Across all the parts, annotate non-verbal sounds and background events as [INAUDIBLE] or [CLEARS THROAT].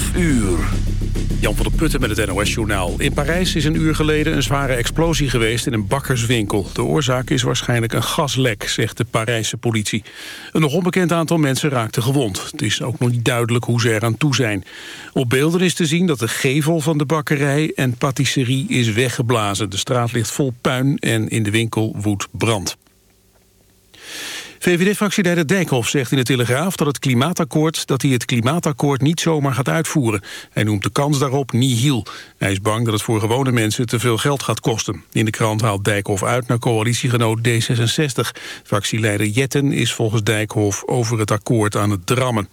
11 uur. Jan van der Putten met het NOS-journaal. In Parijs is een uur geleden een zware explosie geweest in een bakkerswinkel. De oorzaak is waarschijnlijk een gaslek, zegt de Parijse politie. Een nog onbekend aantal mensen raakte gewond. Het is ook nog niet duidelijk hoe ze eraan toe zijn. Op beelden is te zien dat de gevel van de bakkerij en patisserie is weggeblazen. De straat ligt vol puin en in de winkel woedt brand. VVD-fractieleider Dijkhoff zegt in de Telegraaf dat het klimaatakkoord dat hij het klimaatakkoord niet zomaar gaat uitvoeren. Hij noemt de kans daarop nihil. Hij is bang dat het voor gewone mensen te veel geld gaat kosten. In de krant haalt Dijkhoff uit naar coalitiegenoot D66. Fractieleider Jetten is volgens Dijkhoff over het akkoord aan het drammen.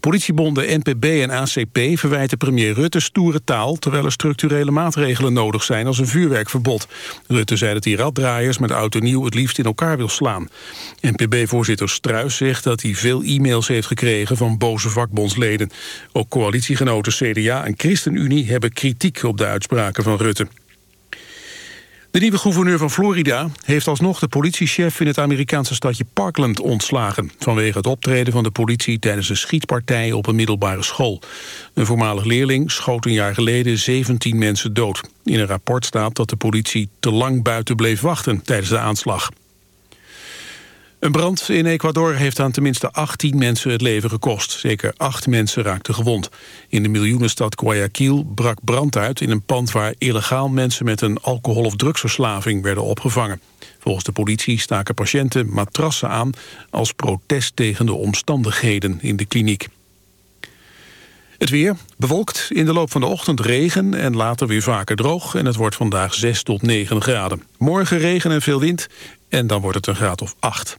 Politiebonden NPB en ACP verwijten premier Rutte stoere taal... terwijl er structurele maatregelen nodig zijn als een vuurwerkverbod. Rutte zei dat hij raddraaiers met auto nieuw het liefst in elkaar wil slaan. NPB-voorzitter Struis zegt dat hij veel e-mails heeft gekregen... van boze vakbondsleden. Ook coalitiegenoten CDA en ChristenUnie hebben kritiek op de uitspraken van Rutte. De nieuwe gouverneur van Florida heeft alsnog de politiechef in het Amerikaanse stadje Parkland ontslagen. Vanwege het optreden van de politie tijdens een schietpartij op een middelbare school. Een voormalig leerling schoot een jaar geleden 17 mensen dood. In een rapport staat dat de politie te lang buiten bleef wachten tijdens de aanslag. Een brand in Ecuador heeft aan tenminste 18 mensen het leven gekost. Zeker acht mensen raakten gewond. In de miljoenenstad Guayaquil brak brand uit in een pand... waar illegaal mensen met een alcohol- of drugsverslaving werden opgevangen. Volgens de politie staken patiënten matrassen aan... als protest tegen de omstandigheden in de kliniek. Het weer bewolkt in de loop van de ochtend regen en later weer vaker droog. En het wordt vandaag 6 tot 9 graden. Morgen regen en veel wind en dan wordt het een graad of 8.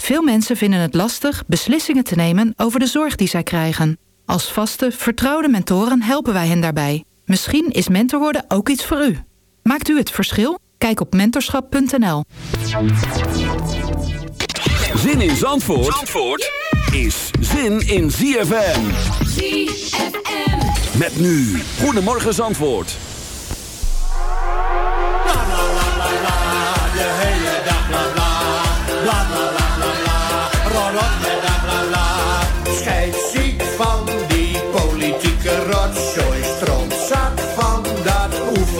Veel mensen vinden het lastig beslissingen te nemen over de zorg die zij krijgen. Als vaste, vertrouwde mentoren helpen wij hen daarbij. Misschien is mentor worden ook iets voor u. Maakt u het verschil? Kijk op mentorschap.nl. Zin in Zandvoort, Zandvoort is zin in ZFM. ZFM. Met nu, Goedemorgen Zandvoort. Scheidsziek van die politieke rotzooi. Strontzak van dat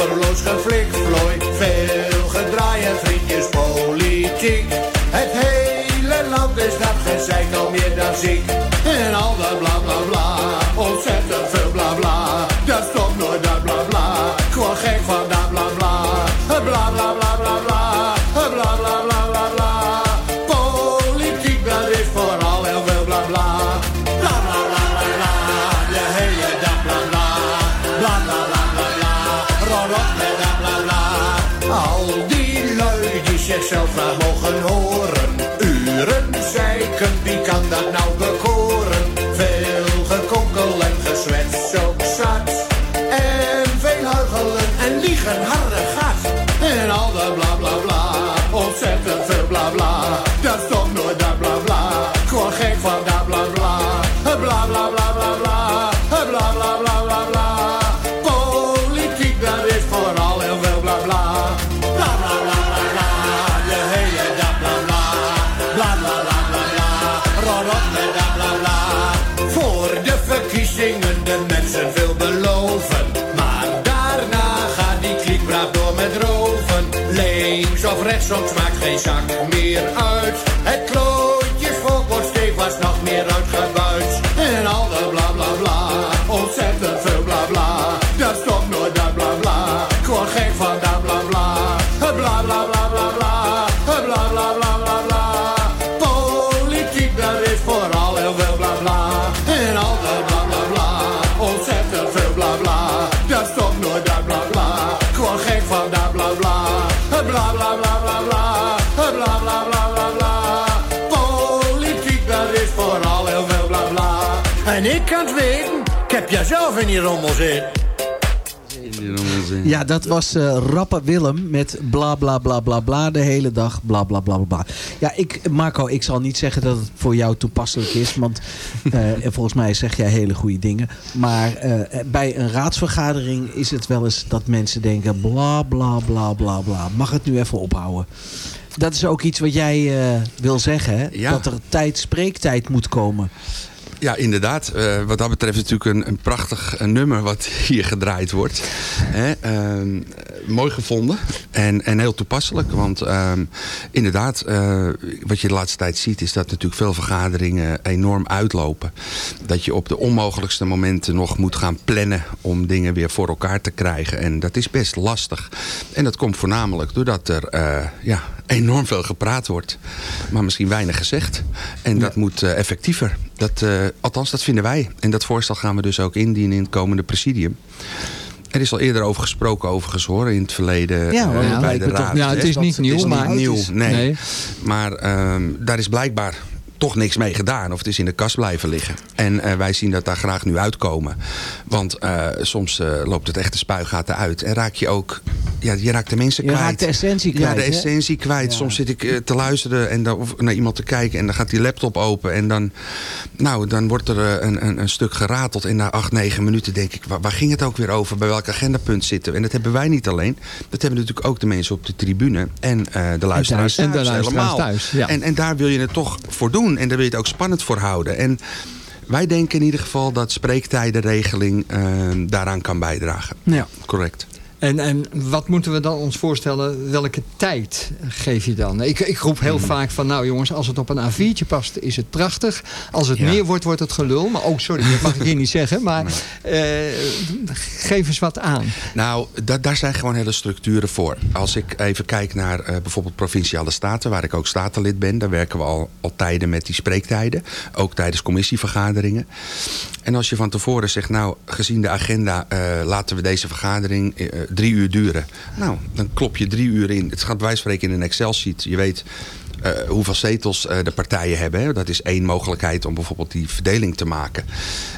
oeverloos geflikvlooi. Veel gedraai en vriendjespolitiek. Het hele land is dat gezeik al meer dan ziek. En al dat bla bla bla. Ontzettend veel horen. Uren zeiken, wie kan dat nou bekoren? Veel gekonkel en gezwets soms maakt geen zak meer uit. Heb jij zelf in die rommel zitten. Ja, dat was eh Rapper Willem met bla bla bla bla bla de hele dag. Bla bla bla bla bla. Ja, ik, Marco, ik zal niet zeggen dat het voor jou toepasselijk is. Want [LAUGHS] eh, en volgens mij zeg jij hele goede dingen. Maar eh, bij een raadsvergadering is het wel eens dat mensen denken bla bla bla bla bla. Mag het nu even ophouden? Dat is ook iets wat jij eh, wil zeggen, hè? Ja. Dat er tijd, spreektijd moet komen. Ja, inderdaad. Eh, wat dat betreft natuurlijk een, een prachtig eh, nummer wat hier gedraaid wordt. Hè, ehm, eh, mooi gevonden en, en heel toepasselijk. Want ehm, inderdaad, eh, wat je de laatste tijd ziet... is dat natuurlijk veel vergaderingen enorm uitlopen. Dat je op de onmogelijkste momenten nog moet gaan plannen... om dingen weer voor elkaar te krijgen. En dat is best lastig. En dat komt voornamelijk doordat er ja, enorm veel gepraat wordt. Maar misschien weinig gezegd. En dat moet eh, effectiever. Dat, eh, althans, dat vinden wij. En dat voorstel gaan we dus ook indienen in het komende presidium. Er is al eerder over gesproken overigens hoor, in het verleden Ja, eh, bij de toch raad. niet Ja, het is niet nieuw, Het is maar... niet nieuw, nee. Nee. Maar ehm, daar is blijkbaar toch niks mee gedaan. Of het is in de kast blijven liggen. En eh, wij zien dat daar graag nu uitkomen. Want eh, soms eh, loopt het echt de spuigaten uit. En raak je ook... Ja, je raakt de mensen Je kwijt. raakt de essentie kwijt, Ja, de hè? essentie kwijt. Ja. Soms zit ik eh, te luisteren en dan, of naar iemand te kijken. En dan gaat die laptop open. En dan, nou, dan wordt er eh, een, een, een stuk gerateld. En na acht, negen minuten denk ik... Waar, waar ging het ook weer over? Bij welk agendapunt zitten we? En dat hebben wij niet alleen. Dat hebben natuurlijk ook de mensen op de tribune. En eh, de luisteraars thuis. En de luisteraars thuis, ja. En, en daar wil je het toch voor doen. En daar wil je het ook spannend voor houden. En wij denken in ieder geval dat spreektijdenregeling daaraan kan bijdragen. Ja. Correct. En, en wat moeten we dan ons voorstellen? Welke tijd geef je dan? Ik, ik roep Hmm. heel vaak van, nou jongens, als het op een A4'tje past, is het prachtig. Als het Ja. meer wordt, wordt het gelul. Maar oh, sorry, dat mag ik hier niet zeggen. Maar eh, geef eens wat aan. Nou, da- daar zijn gewoon hele structuren voor. Als ik even kijk naar eh, bijvoorbeeld Provinciale Staten... waar ik ook statenlid ben... daar werken we al, al tijden met die spreektijden. Ook tijdens commissievergaderingen. En als je van tevoren zegt... nou, gezien de agenda eh, laten we deze vergadering drie uur duren. Nou, dan klop je drie uur in. Het gaat bij wijze van spreken in een Excel-sheet. Je weet... eh, hoeveel zetels eh, de partijen hebben. Hè. Dat is één mogelijkheid om bijvoorbeeld die verdeling te maken.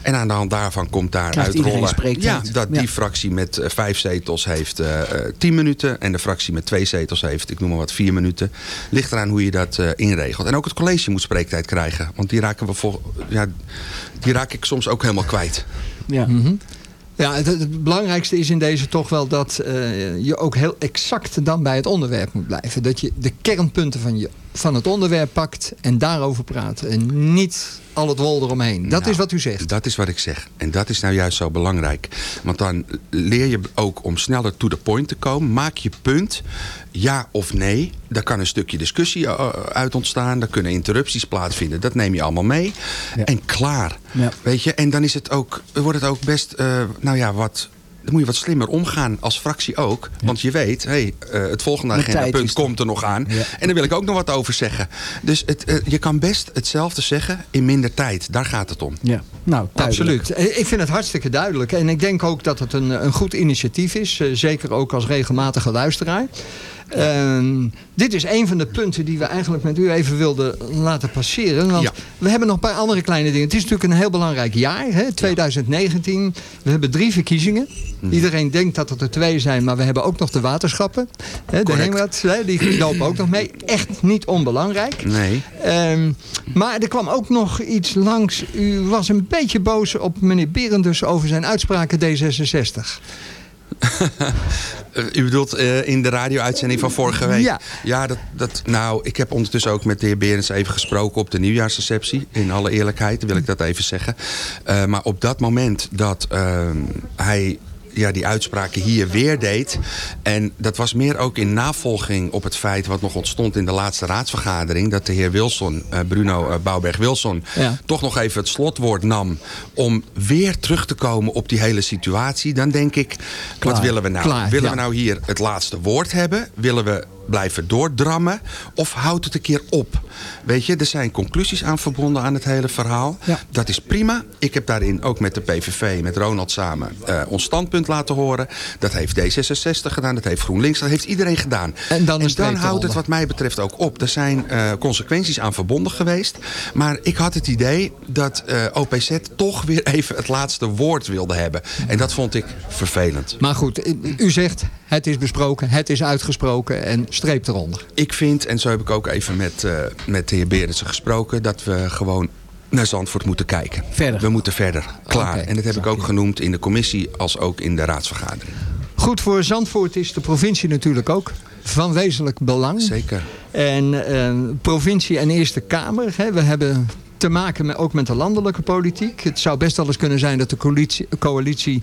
En aan de hand daarvan komt daar Krijgt uit iedereen rollen... spreektijd. Ja, dat Ja. die fractie met eh, vijf zetels heeft eh, eh, tien minuten. En de fractie met twee zetels heeft, ik noem maar wat, vier minuten. Ligt eraan hoe je dat eh, inregelt. En ook het college moet spreektijd krijgen. Want die raken we vol, ja, die raak ik soms ook helemaal kwijt. Ja. Mhm. Ja, het, belangrijkste is in deze toch wel dat eh, je ook heel exact dan bij het onderwerp moet blijven. Dat je de kernpunten van, je, van het onderwerp pakt en daarover praat. En niet al het wol eromheen. Dat Nou, is wat u zegt. Dat is wat ik zeg. En dat is nou juist zo belangrijk. Want dan leer je ook om sneller to the point te komen. Maak je punt, ja of nee. Daar kan een stukje discussie eh, uit ontstaan. Daar kunnen interrupties plaatsvinden. Dat neem je allemaal mee. En klaar. Ja. Weet je? En dan is het ook, wordt het ook best, eh, nou ja, wat... Dan moet je wat slimmer omgaan als fractie ook. Want je weet, hey, eh, het volgende agendapunt komt er nog aan. Ja. En daar wil ik ook nog wat over zeggen. Dus het, eh, je kan best hetzelfde zeggen in minder tijd. Daar gaat het om. Ja. Nou, duidelijk. Absoluut. Eh, Ik vind het hartstikke duidelijk. En ik denk ook dat het een, een goed initiatief is. Zeker ook als regelmatige luisteraar. Dit is een van de punten die we eigenlijk met u even wilden laten passeren. Want Ja. we hebben nog een paar andere kleine dingen. Het is natuurlijk een heel belangrijk jaar, hè, 2019. We hebben drie verkiezingen. Mhm. Iedereen denkt dat het er twee zijn, maar we hebben ook nog de waterschappen. Hè, de hè, die lopen ook nog mee. Echt niet onbelangrijk. Nee. Ehm, maar er kwam ook nog iets langs. U was een beetje boos op meneer Berendus over zijn uitspraken D66. Eh, U bedoelt eh, in de radio-uitzending van vorige week? Ja. Ja, dat, dat, nou, ik heb ondertussen ook met de heer Berends even gesproken op de nieuwjaarsreceptie. In alle eerlijkheid wil ik dat even zeggen. Eh, maar op dat moment dat eh, hij ja, die uitspraken hier weer deed. En dat was meer ook in navolging op het feit wat nog ontstond in de laatste raadsvergadering. Dat de heer Wilson, eh, Bruno eh, Bouwberg-Wilson, Ja. toch nog even het slotwoord nam. Om weer terug te komen op die hele situatie. Dan denk ik, wat willen we nou? Klaar, willen ja. we nou hier het laatste woord hebben? Willen we blijven doordrammen? Of houdt het een keer op? Weet je, er zijn conclusies aan verbonden aan het hele verhaal. Ja. Dat is prima. Ik heb daarin ook met de PVV, met Ronald samen, eh, ons standpunt laten horen. Dat heeft D66 gedaan, dat heeft GroenLinks, dat heeft iedereen gedaan. En dan een streep houdt het wat mij betreft ook op. Er zijn eh, consequenties aan verbonden geweest. Maar ik had het idee dat eh, OPZ toch weer even het laatste woord wilde hebben. En dat vond ik vervelend. Maar goed, u- u zegt het is besproken, het is uitgesproken en streep eronder. Ik vind, en zo heb ik ook even met, eh, met de heer Berendsen gesproken... dat we gewoon naar Zandvoort moeten kijken. Verder. We moeten verder. Klaar. En dat heb ik ook genoemd in de commissie als ook in de raadsvergadering. Goed, voor Zandvoort is de provincie natuurlijk ook van wezenlijk belang. Zeker. En eh, provincie en Eerste Kamer, hè, we hebben te maken met, ook met de landelijke politiek. Het zou best wel eens kunnen zijn dat de coalitie, coalitie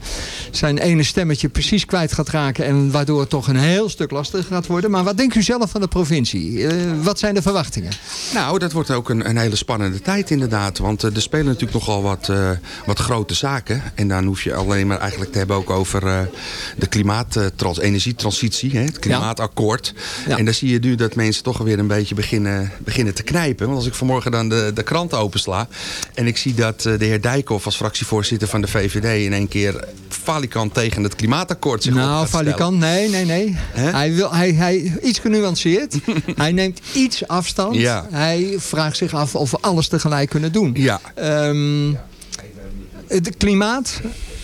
zijn ene stemmetje precies kwijt gaat raken... en waardoor het toch een heel stuk lastiger gaat worden. Maar wat denkt u zelf van de provincie? Eh, wat zijn de verwachtingen? Nou, dat wordt ook een, een hele spannende tijd inderdaad. Want eh, er spelen natuurlijk nogal wat, eh, wat grote zaken. En dan hoef je alleen maar eigenlijk te hebben ook over de klimaattrans, energietransitie. Hè, het klimaatakkoord. Ja. En dan zie je nu dat mensen toch weer een beetje beginnen, beginnen te knijpen. Want als ik vanmorgen dan de, de krant opensla... en ik zie dat eh, de heer Dijkhoff als fractievoorzitter van de VVD... in één keer falikant tegen het klimaatakkoord zich Nou. Valikant, nee, nee, nee. Hij, wil, hij, hij, iets genuanceerd. [LAUGHS] hij neemt iets afstand. Ja. Hij vraagt zich af of we alles tegelijk kunnen doen. Ja. Ehm, het klimaat.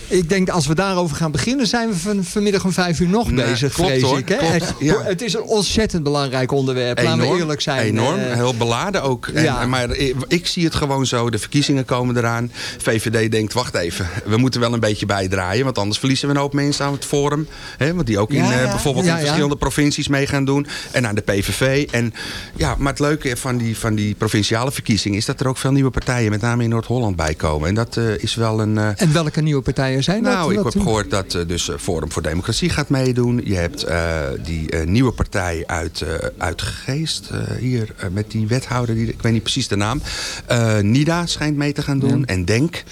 Ik denk als we daarover gaan beginnen, zijn we van, vanmiddag om vijf uur nog Nee, bezig, klopt vrees hoor, ik. Hè? klopt, ja. Het is een ontzettend belangrijk onderwerp. Laten we eerlijk zijn. Enorm, Eh, heel beladen ook. En, ja. Maar ik, ik zie het gewoon zo, de verkiezingen komen eraan. VVD denkt, wacht even, we moeten wel een beetje bijdraaien. Want anders verliezen we een hoop mensen aan het Forum. Hè, want die ook in, Ja, eh, bijvoorbeeld in verschillende provincies mee gaan doen. En aan de PVV. En, ja, maar het leuke van die, van die provinciale verkiezingen... is dat er ook veel nieuwe partijen, met name in Noord-Holland, bij komen. En dat eh, is wel een... En welke nieuwe partijen zijn dat? nou, ik heb gehoord dat eh, dus eh, Forum voor Democratie gaat meedoen. Je hebt eh, die nieuwe partij uit, uit Geest. hier met die wethouder, die, ik weet niet precies de naam. NIDA schijnt mee te gaan doen. En Denk.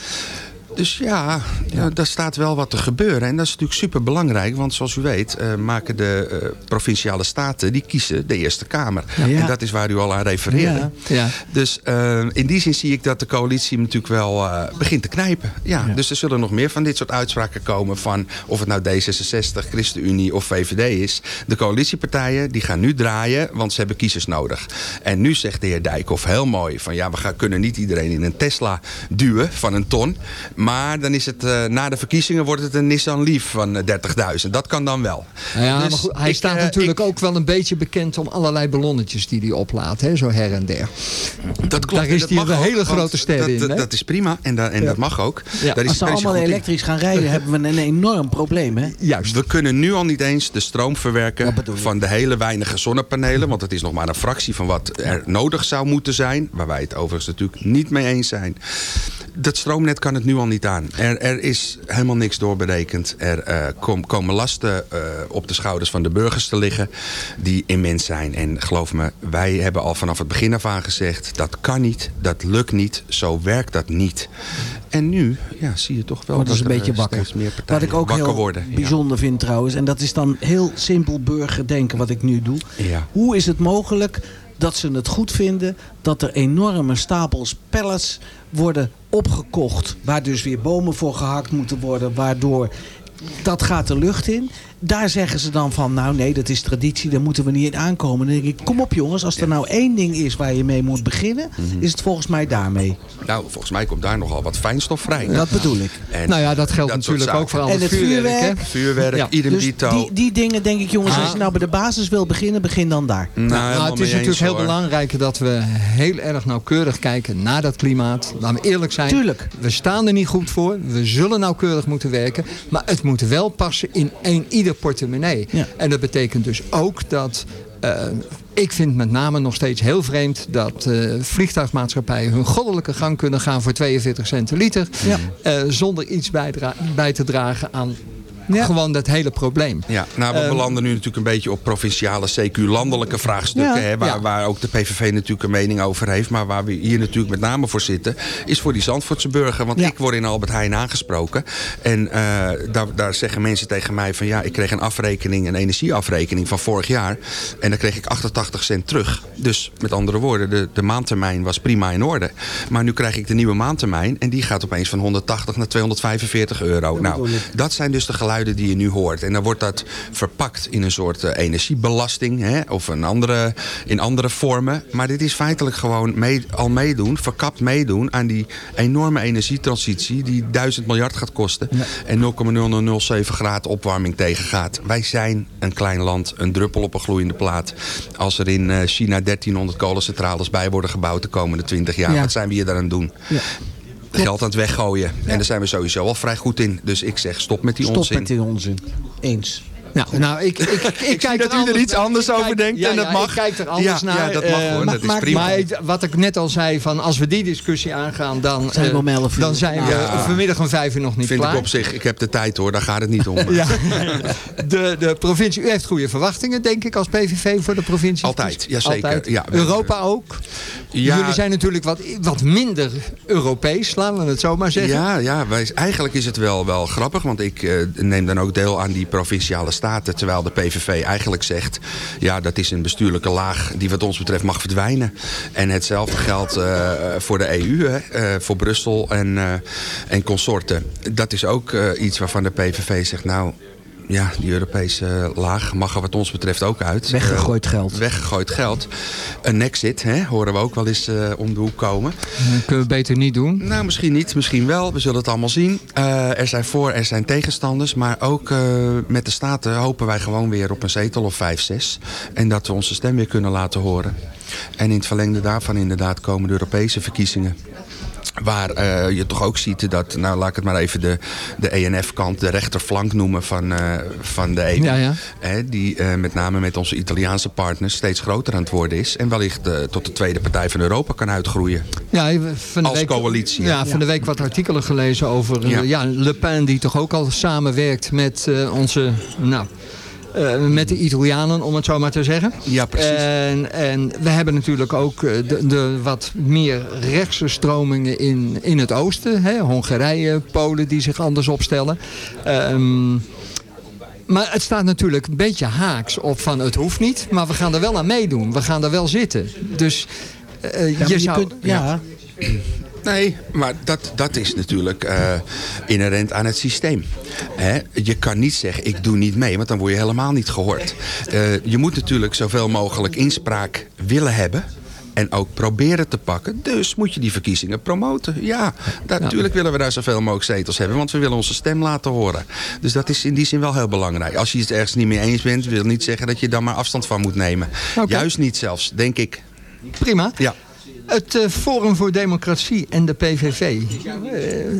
Dus ja, ja, daar staat wel wat te gebeuren. En dat is natuurlijk super belangrijk. Want zoals u weet eh, maken de eh, provinciale staten... die kiezen de Eerste Kamer. Ja. En dat is waar u al aan refereerde. Ja. Dus eh, in die zin zie ik dat de coalitie natuurlijk wel begint te knijpen. Ja, Dus er zullen nog meer van dit soort uitspraken komen van of het nou D66, ChristenUnie of VVD is. De coalitiepartijen die gaan nu draaien, want ze hebben kiezers nodig. En nu zegt de heer Dijkhoff heel mooi van ja, we gaan, kunnen niet iedereen in een Tesla duwen van een ton. Maar dan is het eh, na de verkiezingen wordt het een Nissan Leaf van eh, 30.000. Dat kan dan wel. Nou ja, Dus maar goed, hij ik, staat eh, natuurlijk ik- ook wel een beetje bekend om allerlei ballonnetjes die hij oplaat, hè, zo her en der. Dat klopt. Daar is hij mag een hele grote ster in, Dat, hè? dat is prima en, da- en dat mag ook. Ja. Daar is Als ze allemaal in. elektrisch gaan rijden, [LAUGHS] hebben we een enorm probleem. Hè? Juist. We kunnen nu al niet eens de stroom verwerken van de hele weinige zonnepanelen. Want het is nog maar een fractie van wat er nodig zou moeten zijn. Waar wij het overigens natuurlijk niet mee eens zijn. Dat stroomnet kan het nu al niet aan. Er, er is helemaal niks doorberekend. Er kom- komen lasten eh, op de schouders van de burgers te liggen die immens zijn. En geloof me, wij hebben al vanaf het begin af aan gezegd... dat kan niet, dat lukt niet, zo werkt dat niet. En nu ja, zie je toch wel Wordt als een beetje wakker. meer Wat ik ook wakker heel worden. Ja. bijzonder vind trouwens. En dat is dan heel simpel burgerdenken wat ik nu doe. Ja. Hoe is het mogelijk dat ze het goed vinden dat er enorme stapels pallets worden opgekocht. Waar dus weer bomen voor gehakt moeten worden. Waardoor dat gaat de lucht in. Daar zeggen ze dan van, nou nee, dat is traditie, daar moeten we niet in aankomen. Dan denk ik, kom op jongens, als er nou één ding is waar je mee moet beginnen, Mhm. is het volgens mij daarmee. Nou, volgens mij komt daar nogal wat fijnstof vrij. Dat bedoel ik. En Nou ja, dat geldt dat natuurlijk ook voor al En het vuurwerk. vuurwerk. hè? Vuurwerk, Ja. idem Dus dito. die, die dingen denk ik, jongens, Ah. als je nou bij de basis wil beginnen, begin dan daar. Nou, Nou, het is natuurlijk eens, heel hoor. belangrijk dat we heel erg nauwkeurig kijken naar dat klimaat. Laten we eerlijk zijn. Tuurlijk. We staan er niet goed voor. We zullen nauwkeurig moeten werken. Maar het moet wel passen in een ieder portemonnee. Ja. En dat betekent dus ook dat... eh, ik vind met name nog steeds heel vreemd dat eh, vliegtuigmaatschappijen hun goddelijke gang kunnen gaan voor 42 cent liter. Ja. eh, zonder iets bij te dragen aan gewoon dat hele probleem. Ja, nou, we Ehm, belanden nu natuurlijk een beetje op provinciale, CQ-landelijke vraagstukken. Ja, hè, waar, ja. waar ook de PVV natuurlijk een mening over heeft. Maar waar we hier natuurlijk met name voor zitten, is voor die Zandvoortse burger. Want ik word in Albert Heijn aangesproken. En eh, daar, daar zeggen mensen tegen mij van ja, ik kreeg een afrekening, een energieafrekening van vorig jaar. En dan kreeg ik 88 cent terug. Dus met andere woorden, de, de maandtermijn was prima in orde. Maar nu krijg ik de nieuwe maandtermijn en die gaat opeens van 180 naar 245 euro. Nou, dat zijn dus de geluiden die je nu hoort. En dan wordt dat verpakt in een soort eh, energiebelasting hè, of een andere, in andere vormen. Maar dit is feitelijk gewoon mee, al meedoen, verkapt meedoen aan die enorme energietransitie die 1000 miljard gaat kosten. En 0,0007 graden opwarming tegengaat. Wij zijn een klein land, een druppel op een gloeiende plaat. Als er in eh, China 1300 kolencentrales bij worden gebouwd de komende 20 jaar. Ja. Wat zijn we hier daaraan doen? Geld aan het weggooien. En daar zijn we sowieso al vrij goed in. Dus ik zeg stop met die Stop onzin. met die onzin. Eens. Nou, nou ik, ik, ik, [LAUGHS] zie kijk dat u er iets anders ik over denkt ja, en dat ja, mag. Ik kijk er anders Ja, naar. ja, dat mag eh, hoor, dat is prima. Maar ik- wat ik net al zei, van als we die discussie aangaan, dan Zijn we eh, om 11 uur. dan zijn we Ja. vanmiddag om vijf uur nog niet Vind klaar. ik op zich, ik heb de tijd hoor, daar gaat het niet om. [LAUGHS] Ja. De, de provincie, u heeft goede verwachtingen, denk ik, als PVV voor de provincie. Altijd, jazeker. Altijd. Ja, Europa ook. Ja. Jullie zijn natuurlijk wat, wat minder Europees, laten we het zo maar zeggen. Ja, ja wij, eigenlijk is het wel, wel grappig. Want ik eh, neem dan ook deel aan die provinciale staten. Terwijl de PVV eigenlijk zegt... ja, dat is een bestuurlijke laag die wat ons betreft mag verdwijnen. En hetzelfde geldt eh, voor de EU, hè, eh, voor Brussel en, en consorten. Dat is ook iets waarvan de PVV zegt... nou, ja, die Europese laag mag er wat ons betreft ook uit. Weggegooid Eh, geld. Weggegooid geld. Een exit, hè, horen we ook wel eens eh, om de hoek komen. Dat kunnen we beter niet doen. Nou, misschien niet, misschien wel. We zullen het allemaal zien. Eh, er zijn voor, er zijn tegenstanders. Maar ook eh, met de Staten hopen wij gewoon weer op een zetel of vijf, zes. En dat we onze stem weer kunnen laten horen. En in het verlengde daarvan inderdaad komen de Europese verkiezingen. Waar eh, je toch ook ziet dat, nou laat ik het maar even de, de ENF-kant, de rechterflank noemen van, eh, van de EU. Ja, ja. Hè, die eh, met name met onze Italiaanse partners steeds groter aan het worden is. En wellicht tot de tweede partij van Europa kan uitgroeien. Ja, van de Als week, coalitie, Ja, van de week wat artikelen gelezen over Ja. Le Pen die toch ook al samenwerkt met onze, nou, met de Italianen om het zo maar te zeggen. Ja, precies. En, en we hebben natuurlijk ook eh, de, de wat meer rechtse stromingen in, in het oosten. Hè? Hongarije, Polen die zich anders opstellen. Ehm, maar het staat natuurlijk een beetje haaks op van het hoeft niet. Maar we gaan er wel aan meedoen. We gaan er wel zitten. Dus eh, Ja, je je zou... kunt- ja. Nee, maar dat, dat is natuurlijk eh, inherent aan het systeem. Hè? Je kan niet zeggen, ik doe niet mee, want dan word je helemaal niet gehoord. Eh, je moet natuurlijk zoveel mogelijk inspraak willen hebben. En ook proberen te pakken. Dus moet je die verkiezingen promoten. Ja, daar- natuurlijk willen we daar zoveel mogelijk zetels hebben. Want we willen onze stem laten horen. Dus dat is in die zin wel heel belangrijk. Als je het ergens niet mee eens bent, wil niet zeggen dat je dan maar afstand van moet nemen. Juist niet zelfs, denk ik. Prima. Ja. Het eh, Forum voor Democratie en de PVV.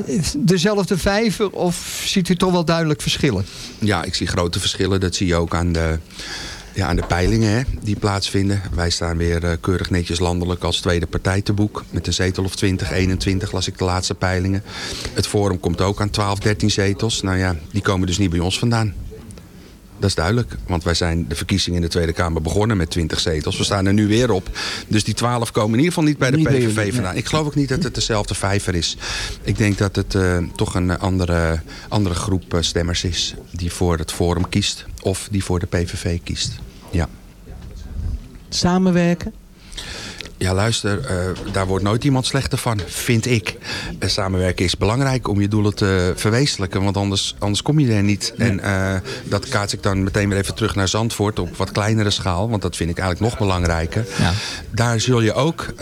eh, dezelfde vijver of ziet u toch wel duidelijk verschillen? Ja, ik zie grote verschillen. Dat zie je ook aan de, ja, aan de peilingen hè, die plaatsvinden. Wij staan weer eh, keurig netjes landelijk als tweede partij te boek. Met een zetel of 20, 21 las ik de laatste peilingen. Het Forum komt ook aan 12, 13 zetels. Nou ja, die komen dus niet bij ons vandaan. Dat is duidelijk, want wij zijn de verkiezingen in de Tweede Kamer begonnen met 20 zetels. We staan er nu weer op. Dus die 12 komen in ieder geval niet bij de Niet PVV vandaan. Ik geloof ook niet dat het dezelfde vijver is. Ik denk dat het eh, toch een andere, andere groep eh, stemmers is die voor het Forum kiest. Of die voor de PVV kiest. Ja. Samenwerken? Ja, luister, eh, daar wordt nooit iemand slechter van, vind ik. Eh, samenwerken is belangrijk om je doelen te verwezenlijken, want anders, anders kom je er niet. En eh, dat kaats ik dan meteen weer even terug naar Zandvoort op wat kleinere schaal, want dat vind ik eigenlijk nog belangrijker. Ja. Daar zul je ook,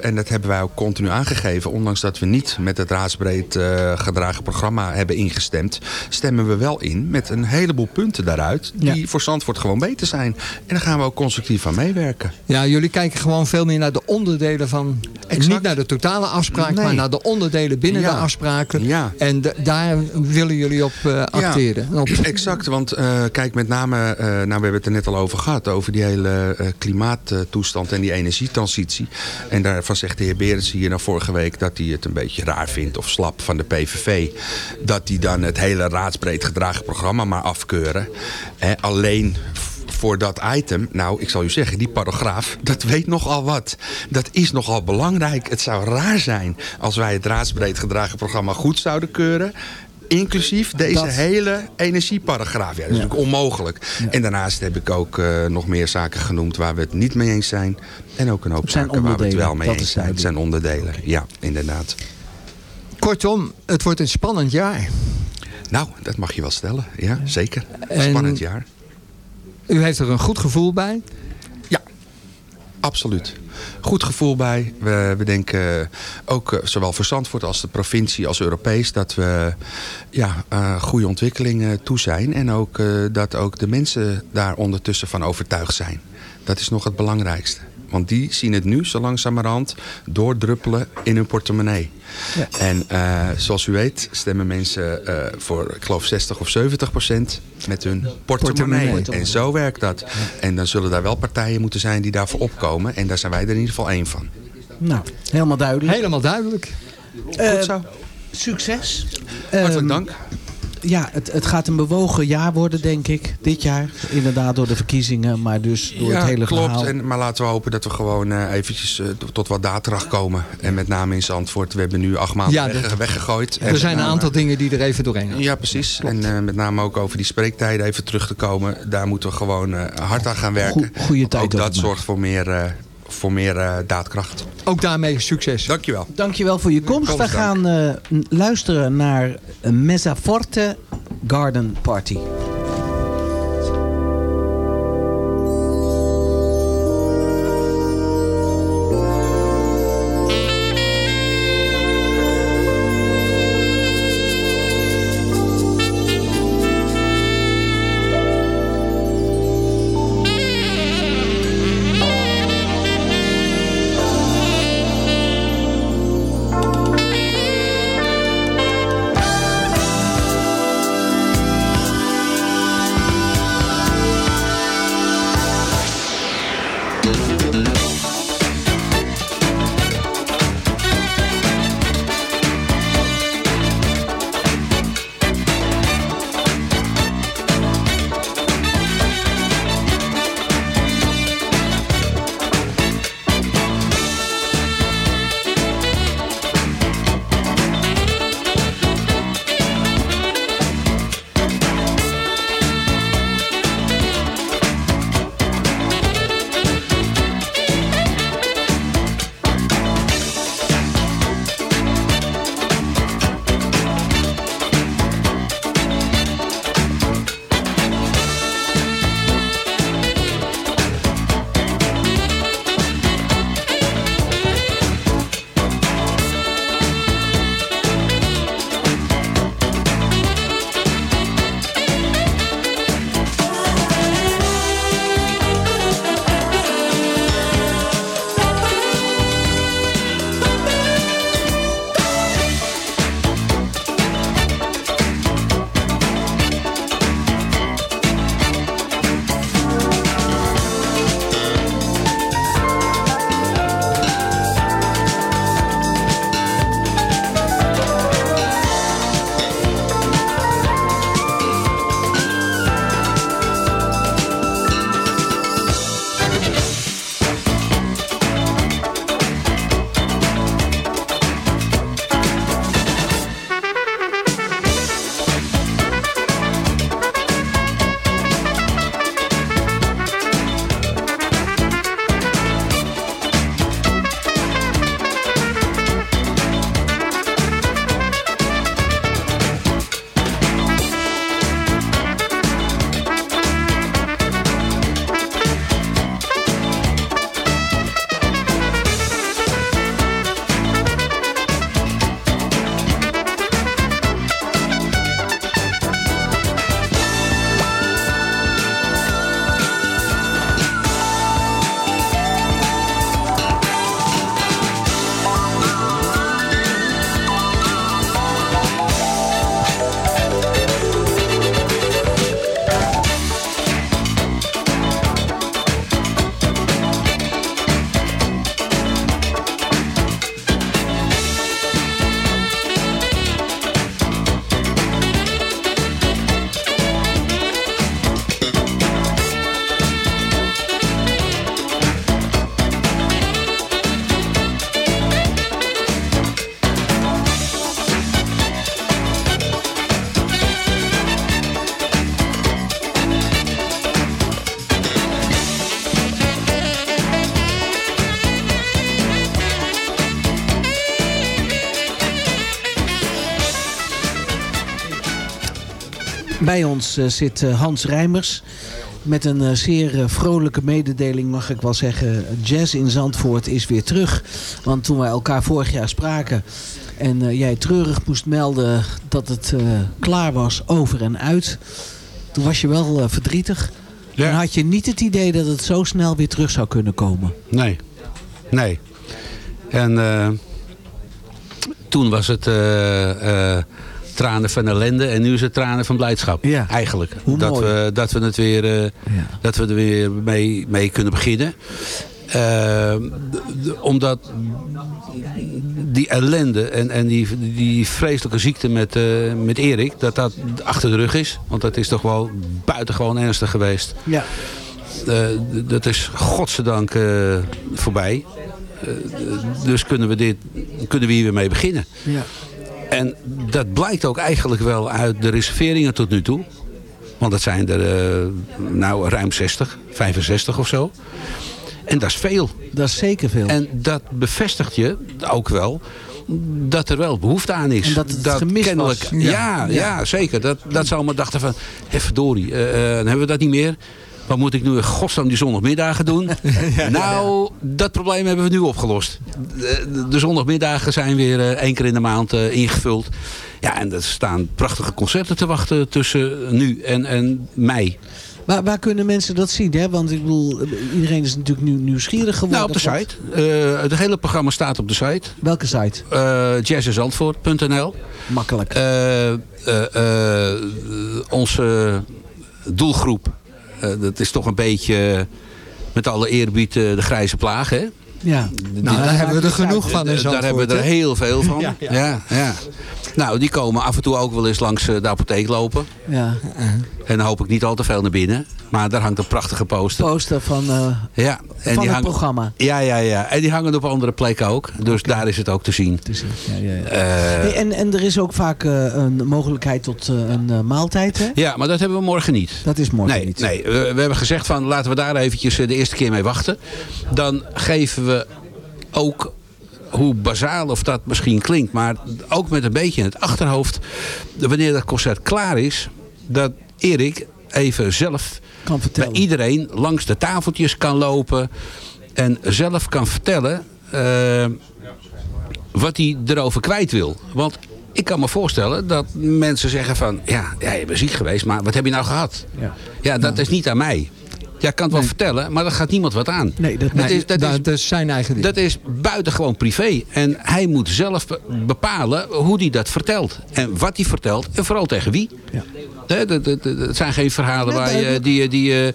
en dat hebben wij ook continu aangegeven, ondanks dat we niet met het raadsbreed gedragen programma hebben ingestemd, stemmen we wel in met een heleboel punten daaruit die voor Zandvoort gewoon beter zijn. En daar gaan we ook constructief aan meewerken. Ja, jullie kijken gewoon veel meer naar de onderdelen van niet naar de totale afspraak, Nee. maar naar de onderdelen binnen Ja. de afspraken. Ja. En de- daar willen jullie op eh, acteren. Ja, Op, [CLEARS THROAT] exact, want eh, kijk met name, eh, nou we hebben het er net al over gehad, over die hele klimaattoestand en die energietransitie. En daarvan zegt de heer Berends hier nou vorige week dat hij het een beetje raar vindt of slap van de PVV. Dat die dan het hele raadsbreed gedragen programma maar afkeuren. Hè, alleen voor dat item, nou, ik zal u zeggen, die paragraaf, dat weet nogal wat. Dat is nogal belangrijk. Het zou raar zijn als wij het raadsbreed gedragen programma goed zouden keuren. Inclusief deze Dat- hele energieparagraaf. Ja, dat is natuurlijk onmogelijk. En daarnaast heb ik ook eh, nog meer zaken genoemd waar we het niet mee eens zijn. En ook een hoop zaken waar we het wel mee dat eens zijn. Het zijn onderdelen, ja, inderdaad. kortom, het wordt een spannend jaar. Nou, dat mag je wel stellen. Ja, zeker. En- Spannend jaar. U heeft er een goed gevoel bij. Absoluut. Goed gevoel bij. We, we denken ook eh, zowel voor Zandvoort als de provincie als Europees... dat we ja, eh, goede ontwikkelingen toe zijn. En ook eh, dat ook de mensen daar ondertussen van overtuigd zijn. Dat is nog het belangrijkste. Want die zien het nu zo langzamerhand doordruppelen in hun portemonnee. En eh, zoals u weet stemmen mensen eh, voor, ik geloof 60 of 70 procent met hun portemonnee. Portemonnee. En zo werkt dat. En dan zullen daar wel partijen moeten zijn die daarvoor opkomen. En daar zijn wij er in ieder geval één van. Nou, helemaal duidelijk. Helemaal duidelijk. Goed zo. Succes. Hartelijk Ehm, dank. Ja, het, het gaat een bewogen jaar worden, denk ik. Dit jaar. Inderdaad door de verkiezingen, maar dus door ja, het hele klopt. verhaal. En, maar laten we hopen dat we gewoon eh, eventjes eh, tot- wat daadkracht komen. En met name in Zandvoort. We hebben nu acht maanden Ja, weg- dat- weggegooid. En Er zijn een name- aantal dingen die er even doorheen gaan. Ja, precies. En eh, met name ook over die spreektijden even terug te komen. Daar moeten we gewoon eh, hard aan gaan werken. Goe- goede tijd Ook dat zorgt voor meer, eh, voor meer eh, daadkracht. Ook daarmee succes. Dankjewel. Dankjewel voor je komst. We gaan eh, luisteren naar een Mesa Forte Garden Party. Bij ons eh, zit eh, Hans Rijmers. Met een eh, zeer vrolijke mededeling mag ik wel zeggen. Jazz in Zandvoort is weer terug. Want toen wij elkaar vorig jaar spraken... en jij treurig moest melden dat het klaar was over en uit... toen was je wel verdrietig. En had je niet het idee dat het zo snel weer terug zou kunnen komen. Nee. Nee. En toen was het tranen van ellende en nu is het tranen van blijdschap. Ja. Eigenlijk. Hoe dat, mooi. we, dat we het weer, eh, dat we er weer mee, mee kunnen beginnen. Eh, d- omdat die ellende en, en die, die vreselijke ziekte met, eh, met Erik, dat dat achter de rug is. Want dat is toch wel buitengewoon ernstig geweest. Ja. Eh, dat is godzijdank voorbij. Dus kunnen we, dit, kunnen we hier weer mee beginnen. Ja. En dat blijkt ook eigenlijk wel uit de reserveringen tot nu toe. Want dat zijn er eh, nou ruim 60, 65 of zo. En dat is veel. Dat is zeker veel. En dat bevestigt je ook wel dat er wel behoefte aan is. En dat het gemist was. Ja, ja, Ja. zeker. Dat, dat zou me dachten van, hé verdorie, eh, eh, dan hebben we dat niet meer. Wat moet ik nu in godsnaam die zondagmiddagen doen? [LAUGHS] nou, dat probleem hebben we nu opgelost. De, de zondagmiddagen zijn weer eh, één keer in de maand eh, ingevuld. Ja, en er staan prachtige concerten te wachten tussen nu en, en mei. Waar, waar kunnen mensen dat zien? Hè? Want ik bedoel, eh, iedereen is natuurlijk nu nieuwsgierig geworden. Nou, op de site. Het hele programma staat op de site. Welke site? Uh, jazzenzandvoort.nl Makkelijk. Onze doelgroep, dat is toch een beetje met alle eerbied eh, de grijze plaag, hè? Ja. Nou, daar hebben we er genoeg van in Daar hebben we er heel veel van. Ja, Ja, ja. ja. Nou, die komen af en toe ook wel eens langs eh, de apotheek lopen. Ja. En dan hoop ik niet al te veel naar binnen. Maar daar hangt een prachtige poster. Poster van, eh, Ja, en van die het hangen, programma. Ja, ja, ja. En die hangen op andere plekken ook. Dus daar is het ook te zien. Ja, ja, ja. Eh, Hey, en, en er is ook vaak eh, een mogelijkheid tot eh, een eh, maaltijd, hè? Ja, maar dat hebben we morgen niet. Dat is morgen nee, niet. Nee, we, we hebben gezegd van laten we daar eventjes eh, de eerste keer mee wachten. Dan geven we ook, hoe bazaal of dat misschien klinkt, maar ook met een beetje in het achterhoofd. Wanneer dat concert klaar is, dat Erik even zelf Kan bij iedereen langs de tafeltjes kan lopen. En zelf kan vertellen eh, wat hij erover kwijt wil. Want ik kan me voorstellen dat mensen zeggen van... Ja, ja je bent ziek geweest, maar wat heb je nou gehad? Ja, Ja, dat is niet aan mij. Ja, ik kan het wel vertellen, maar dat gaat niemand wat aan. Nee, dat, Dat is, dat, is, dat is zijn eigen ding. dat is buitengewoon privé. En hij moet zelf be- bepalen hoe hij dat vertelt. En wat hij vertelt. En vooral tegen wie. Ja. Hè, dat, dat, dat- het zijn geen verhalen Nee, waar je, die, je- die, je-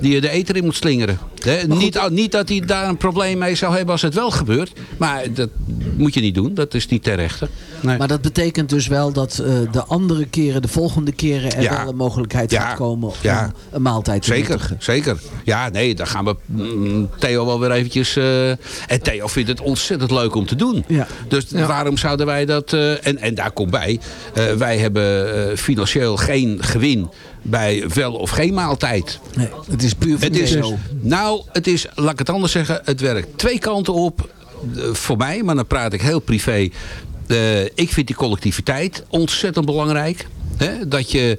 die je de eter in moet slingeren. Niet, niet dat hij daar een probleem mee zou hebben als het wel gebeurt. Maar dat moet je niet doen. Dat is niet terecht. Nee. Maar dat betekent dus wel dat eh, de andere keren, de volgende keren... er Ja. wel een mogelijkheid Ja. gaat komen om Ja. een maaltijd te Zeker, nuttigen. zeker. Ja, nee, daar gaan we mm, Theo wel weer eventjes... eh, en Theo vindt het ontzettend leuk om te doen. Ja. Dus waarom zouden wij dat... eh, en, en daar komt bij, eh, wij hebben financieel geen gewin bij wel of geen maaltijd. Nee, het is puur voor Het is, nou, het is, laat ik het anders zeggen, het werkt twee kanten op. Voor mij, maar dan praat ik heel privé. Ik vind die collectiviteit ontzettend belangrijk. Hè? Dat je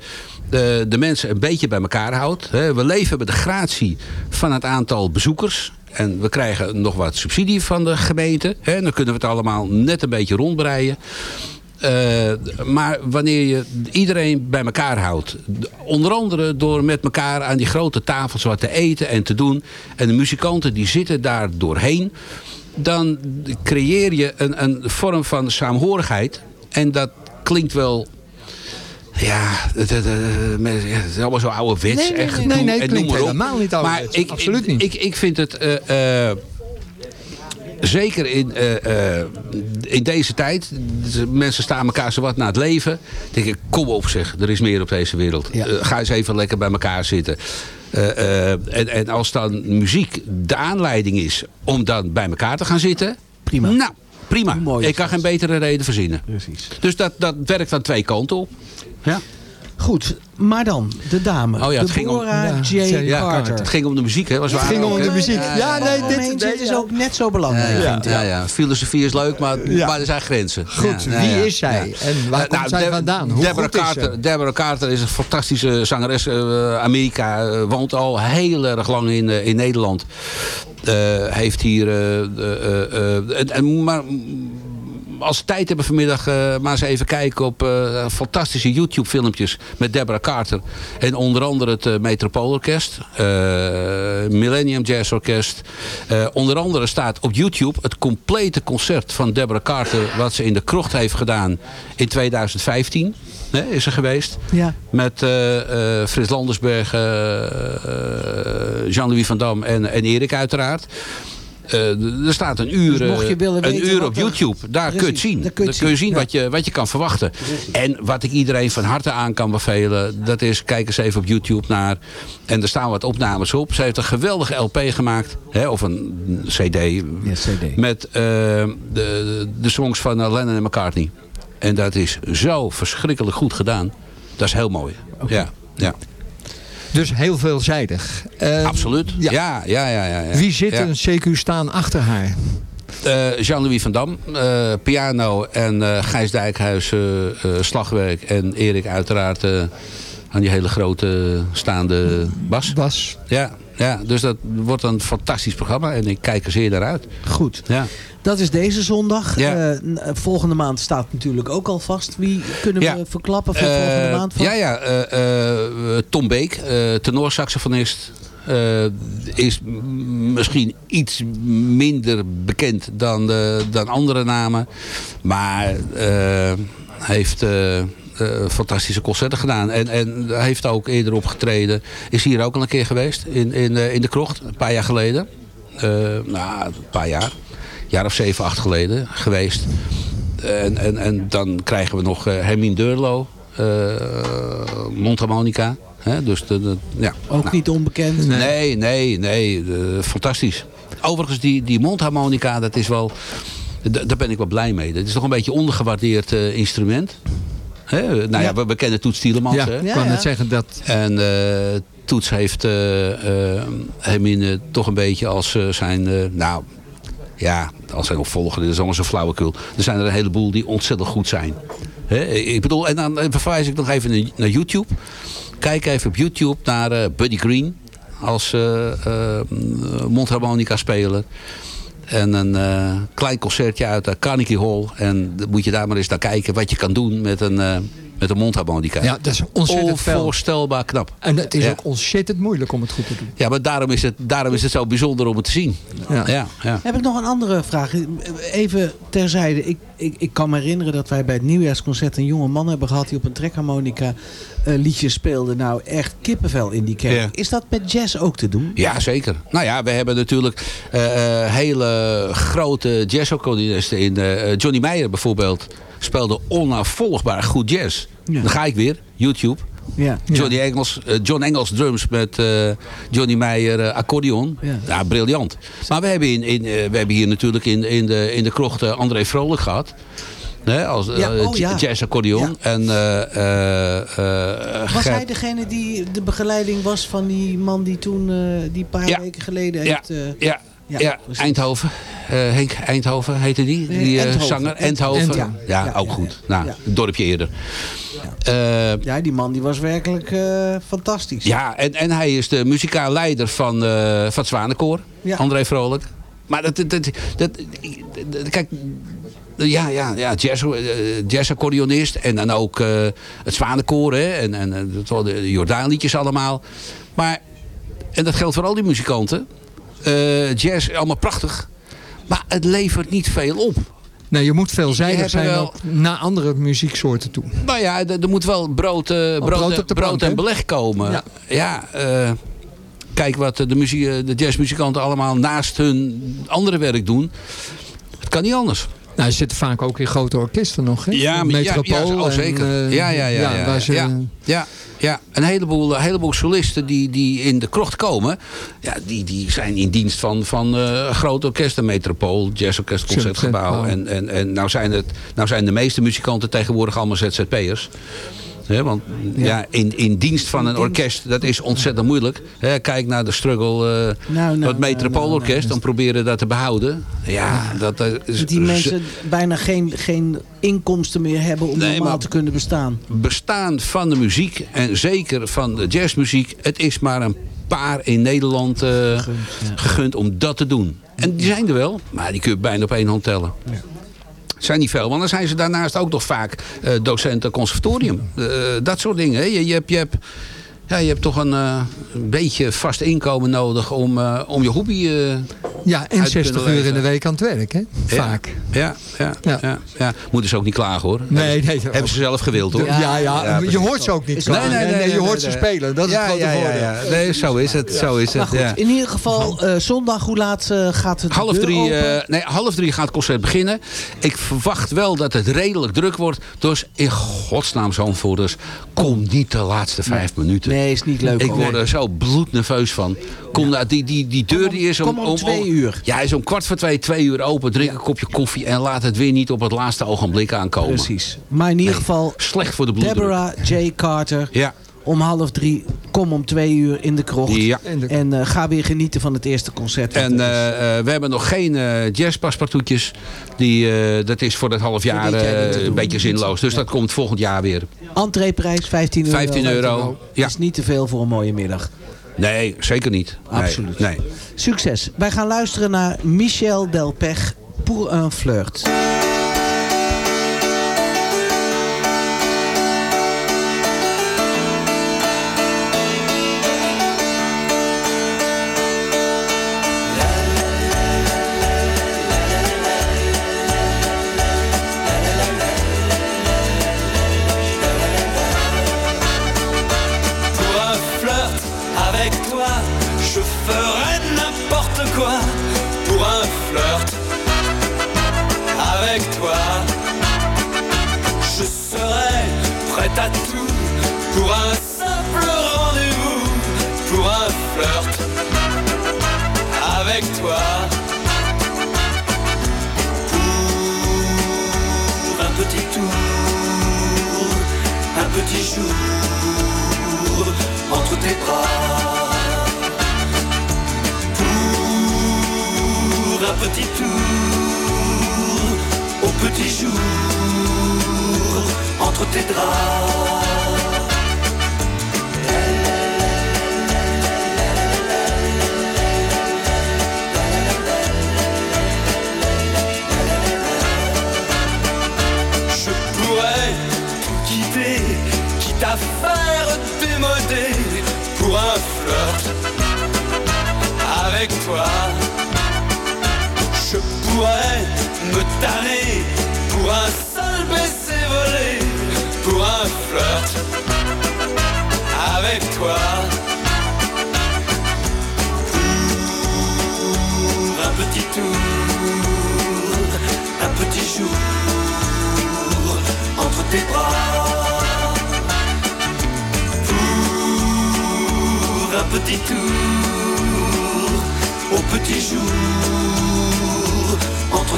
eh, de mensen een beetje bij elkaar houdt. We leven met de gratie van het aantal bezoekers. En we krijgen nog wat subsidie van de gemeente. Hè? Dan kunnen we het allemaal net een beetje rondbreien. Eh, maar wanneer je iedereen bij elkaar houdt. Onder andere door met elkaar aan die grote tafels wat te eten en te doen. En de muzikanten die zitten daar doorheen. Dan creëer je een, een vorm van saamhorigheid. En dat klinkt wel... Ja, het, is allemaal zo ouderwets. Nee, nee, echt nee, nee, nee, het klinkt helemaal niet ouderwets. Maar ik, Absoluut niet. Ik, ik vind het... eh, eh, zeker in, eh, in deze tijd. de Mensen staan elkaar zo wat naar het leven. Denk ik, kom op zeg, er is meer op deze wereld. Ja. Ga eens even lekker bij elkaar zitten. En, en als dan muziek de aanleiding is om dan bij elkaar te gaan zitten. Prima. Nou, prima. Ik kan geen betere reden verzinnen. Precies. Dus dat, dat werkt aan twee kanten op. Ja. Goed, maar dan, de dame. Oh ja, het ging om, J. Ja, Carter. het ging om de muziek, hè? Was Het waar ging om ook, de muziek. Ja, nee, dit, dit dit is ook net zo belangrijk. Ja, vind ik. ja, ja, filosofie is leuk, maar, Ja. maar er zijn grenzen. Goed, wie ja. is zij? En waar Eh, komt zij Deb- vandaan? Hoe Deborah, goed is Carter, ze? Deborah Carter is een fantastische zangeres. Eh, Amerika eh, woont al heel erg lang in, eh, in Nederland. Eh, heeft hier... eh, eh, eh, eh, maar als ze tijd hebben vanmiddag, eh, maar eens even kijken op eh, fantastische YouTube filmpjes met Deborah Carter. En onder andere het uh, Metropoolorkest, Millennium Jazz Orkest. Onder andere staat op YouTube het complete concert van Deborah Carter, wat ze in de krocht heeft gedaan in 2015. Nee, is er geweest. Ja. Met Frits Landersberg, Jean-Louis van Dam en, en Erik uiteraard. Eh, er staat een uur, Dus mocht je eh, willen een uur op YouTube. Daar kun je het zien. daar kun je kun zien, ja. wat, je, wat je kan verwachten. En wat ik iedereen van harte aan kan bevelen... dat is, kijk eens even op YouTube naar... en er staan wat opnames op. Ze heeft een geweldige LP gemaakt. Hè, of een CD. Ja, CD. Met eh, de, de songs van Lennon en McCartney. En dat is zo verschrikkelijk goed gedaan. Dat is heel mooi. Ja, ja. Dus heel veelzijdig. Eh, Absoluut. ja. Ja, ja, ja. ja, ja. Wie zit Ja. een CQ staan achter haar? Eh, Jean-Louis van Dam, eh, piano en eh, Gijs Dijkhuis slagwerk. En Erik uiteraard aan die hele grote staande bas. Bas. Ja, ja, dus dat wordt een fantastisch programma en ik kijk er zeer naar uit. Goed. Ja. Dat is deze zondag. Ja. Eh, volgende maand staat natuurlijk ook al vast. Wie kunnen Ja. we verklappen voor Eh, volgende maand? Van? Ja, ja. eh, eh, Tom Beek, eh tenorsaxofonist. eh, is misschien iets minder bekend dan, eh, dan andere namen. Maar eh, heeft eh, fantastische concerten gedaan. En, en heeft ook eerder opgetreden. Is hier ook al een keer geweest. In, in, eh, in de krocht. Een paar jaar geleden. Eh, nou, een paar jaar. Een jaar of zeven, acht geleden geweest. En, en, en dan krijgen we nog Hermine Deurlo. mondharmonica. Hè? Dus de, de- ja. Ook Nou, niet onbekend. Nee, nee, nee. fantastisch. Overigens, die, die mondharmonica, dat is wel... Daar ben ik wel blij mee. Dat is toch een beetje een ondergewaardeerd instrument. Hè? Nou ja, Ja. we, we kennen Toets Tielemans. Ja, ik kan net zeggen dat... En eh, Toets heeft eh, eh, Hermine toch een beetje als eh, zijn... eh, nou, ja, als zijn opvolger. Dit is allemaal zo flauwekul. Er zijn er een heleboel die ontzettend goed zijn. Hè? Ik bedoel, en dan verwijs ik nog even naar- YouTube. Kijk even op YouTube naar Buddy Green. Als eh eh, mondharmonica speler. En een eh, klein concertje uit de Carnegie Hall. En dan moet je daar maar eens naar kijken wat je kan doen met een, eh, met een mondharmonica. Ja, dat is ontzettend fel. Onvoorstelbaar knap. En het is Ja. ook ontzettend moeilijk om het goed te doen. Ja, maar daarom is, het, daarom is het zo bijzonder om het te zien. Ja. Ja, ja. Heb ik nog een andere vraag. Even terzijde. Ik, ik, ik kan me herinneren dat wij bij het nieuwjaarsconcert een jonge man hebben gehad die op een trekharmonica eh, liedjes speelde. Nou, echt kippenvel in die kerk. Ja. Is dat met jazz ook te doen? Ja, zeker. Nou ja, we hebben natuurlijk eh, eh, hele grote jazz-componisten in. eh, Johnny Meyer bijvoorbeeld speelde onafvolgbaar goed jazz. Ja. Dan ga ik weer, YouTube. Ja. Johnny Engels, eh, John Engels drums met eh, Johnny Meyer eh, accordeon. Ja. Ja. briljant. Maar we hebben, in, in, we hebben hier natuurlijk in, in, de, in de krocht André Vrolijk gehad. Als Ja, oh ja. jazz accordeon. Ja. En, Was Gert- hij degene die de begeleiding was van die man die toen, die een paar weken geleden heeft... ja, ja. Eindhoven. Eh, Henk Eindhoven heette die. Die eh, zanger. Eindhoven. Ja, ook goed. Nou, dorpje eerder. Eh, Ja, die man die was werkelijk fantastisch. ja, en, en hij is de muzikaal leider van, van het Zwanenkoor. André Vrolijk. Maar dat, dat, dat, dat- dat- kijk, ja, ja, ja jazz, jazz-accordeonist. En dan ook het Zwanenkoor. Hè, en, en de Jordaanliedjes allemaal. Maar, en dat geldt voor al die muzikanten. Eh, jazz, allemaal prachtig. Maar het levert niet veel op. Nee, je moet veelzijdig zijn wel- naar andere muzieksoorten toe. Nou ja, er, moet wel brood, eh, brood, brood op de brood plank, en beleg komen. Ja. Ja, eh, kijk wat de, muziek, de jazzmuzikanten allemaal naast hun andere werk doen. Het kan niet anders. Nou, ze zitten vaak ook in grote orkesten nog, hè? Ja, maar- ja, ja, oh, en, zeker. ja, ja, ja. ja, ze, ja, ja. Een heleboel, een heleboel solisten die, die in de krocht komen... Ja, die, die zijn in dienst van, van eh, grote orkesten. Metropool, Jazzorkest, Concertgebouw. En, en, en nou, zijn het, nou zijn de meeste muzikanten tegenwoordig allemaal ZZP'ers. Want ja. in, in dienst van een orkest, dat is ontzettend moeilijk. Kijk naar de struggle, eh nou, het Metropoolorkest, dan proberen dat te behouden. Ja, dat eh, is... Dat die mensen bijna geen, geen inkomsten meer hebben om Nee, normaal te kunnen bestaan. bestaan van de muziek en zeker van de jazzmuziek. Het is maar een paar in Nederland eh, gegund om dat te doen. En die zijn er wel, maar die kun je bijna op één hand tellen. Het zijn niet veel, want dan zijn ze daarnaast ook nog vaak eh, docenten conservatorium. Eh, dat soort dingen. Je, je, hebt, ja, je hebt toch een, eh, een beetje vast inkomen nodig om, eh, om je hobby eh, Ja, en te 60 kunnen uur in de week aan het werk, hè? Vaak. Ja, ja, ja, ja. ja, Moeten ze ook niet klagen hoor. Nee, hebben, nee, ze- hebben ze zelf gewild hoor. Ja, ja, je hoort ze ook niet. Klagen. dat- Nee, nee, je hoort ze nee. spelen. Dat is ja, het grote ja, ja, voordeel. ja. Nee, zo is het. Zo is het goed, in ieder geval eh, zondag, hoe laat gaat het Half drie, open? eh, nee, half drie gaat het concert beginnen. Ik verwacht wel dat het redelijk druk wordt. Dus in godsnaam, Zandvoerders, kom niet de laatste vijf minuten. Nee, is niet leuk. Ik word er zo bloednerveus van. Kom daar, die, die, die deur die is om, om twee uur. Ja, is om kwart voor twee, twee uur open. Drink een kopje koffie en laat het weer niet op het laatste ogenblik aankomen. Precies. Maar in ieder Nee, geval, Slecht voor de bloeddruk. Deborah J. Carter. Ja. Om half drie, kom om twee uur in de krocht. Ja. En eh, ga weer genieten van het eerste concert. En eh, eh, we hebben nog geen eh jazzpaspartoutjes. Die, eh, dat is voor het half jaar eh, een beetje zinloos. Dus dat komt volgend jaar weer. Entreeprijs 15 euro. 15 euro. Ja. is niet te veel voor een mooie middag. Nee, zeker niet. Nee, Absoluut. Nee. Succes. Wij gaan luisteren naar Michel Delpech, Pour un flirt.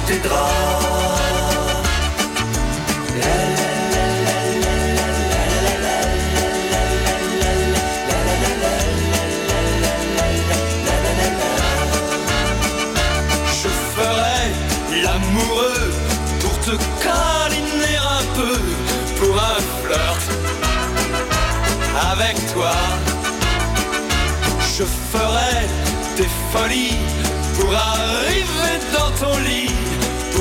Tes draps. Je ferai l'amoureux pour te câliner un peu pour un flirt avec toi. Je ferai des folies pour arriver dans ton lit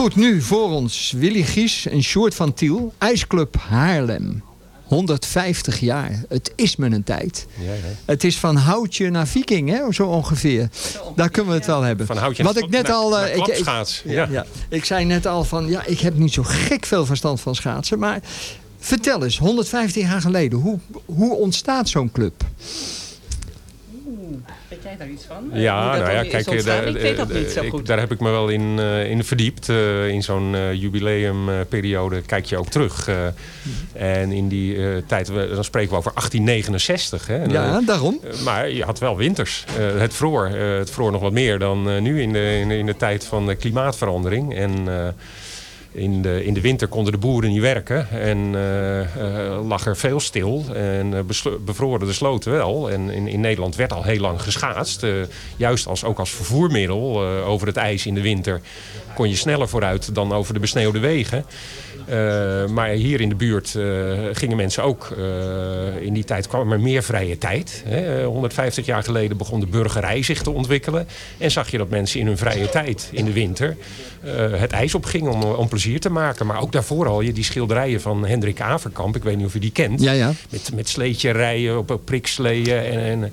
Goed, nu voor ons Willy Gies en Sjoerd van Tiel. IJsclub Haarlem. 150 jaar. Het is me een tijd. Ja, ja. Het is van houtje naar viking, hè? zo ongeveer. Daar kunnen we het wel hebben. Van houtje Wat ik net naar- al... eh, naar ik, ik, klapschaats, ja. ja, ik zei net al van... Ja, ik heb niet zo gek veel verstand van schaatsen. Maar vertel eens, 150 jaar geleden. Hoe, hoe ontstaat zo'n club? Weet jij daar iets van? Ja, nou ja, kijk, eh, ik weet dat eh, niet zo ik- goed. daar heb ik me wel in, eh, in verdiept. Eh, in zo'n eh, jubileumperiode kijk je ook terug. Eh, en in die eh, tijd, we- dan spreken we over 1869. Hè? En, Ja, daarom. maar je had wel winters. Eh, het vroor. eh, het vroor nog wat meer dan eh, nu in de, in, de, in de tijd van de klimaatverandering. En eh, in, de, in de winter konden de boeren niet werken. En eh, eh, lag er veel stil. En eh, bevroren de sloten wel. En in, in Nederland werd al heel lang geschaatst. juist als, ook als vervoermiddel over het ijs in de winter kon je sneller vooruit dan over de besneeuwde wegen. Eh, maar hier in de buurt eh, gingen mensen ook. eh, in die tijd kwam er meer vrije tijd. Hè. Eh, 150 jaar geleden begon de burgerij zich te ontwikkelen. En zag je dat mensen in hun vrije tijd in de winter het ijs opgingen om, om plezier te maken. Maar ook daarvoor al je die schilderijen van Hendrik Averkamp. Ik weet niet of je die kent. Ja, ja. Met, met sleetje rijden op op priksleeën. En, en,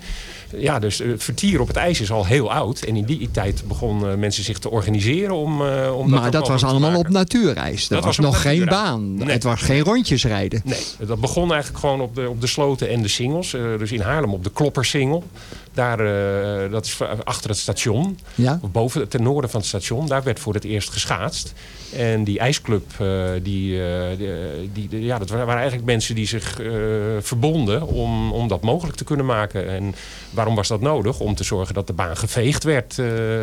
ja, dus eh, vertier op het ijs is al heel oud. En in die tijd begonnen mensen zich te organiseren om, eh om maar dat was allemaal op natuurreis. Dat was, nog geen baan. Nee. Het was geen rondjes rijden. Nee, dat begon eigenlijk gewoon op de, op de sloten en de singels. Eh, dus in Haarlem op de Kloppersingel. Daar, eh, dat is achter het station. Ja. Of boven, ten noorden van het station. Daar werd voor het eerst geschaatst. En die ijsclub, eh, die, eh, die, die- ja, dat waren eigenlijk mensen die zich verbonden om, om dat mogelijk te kunnen maken. En waarom was dat nodig? Om te zorgen dat de baan geveegd werd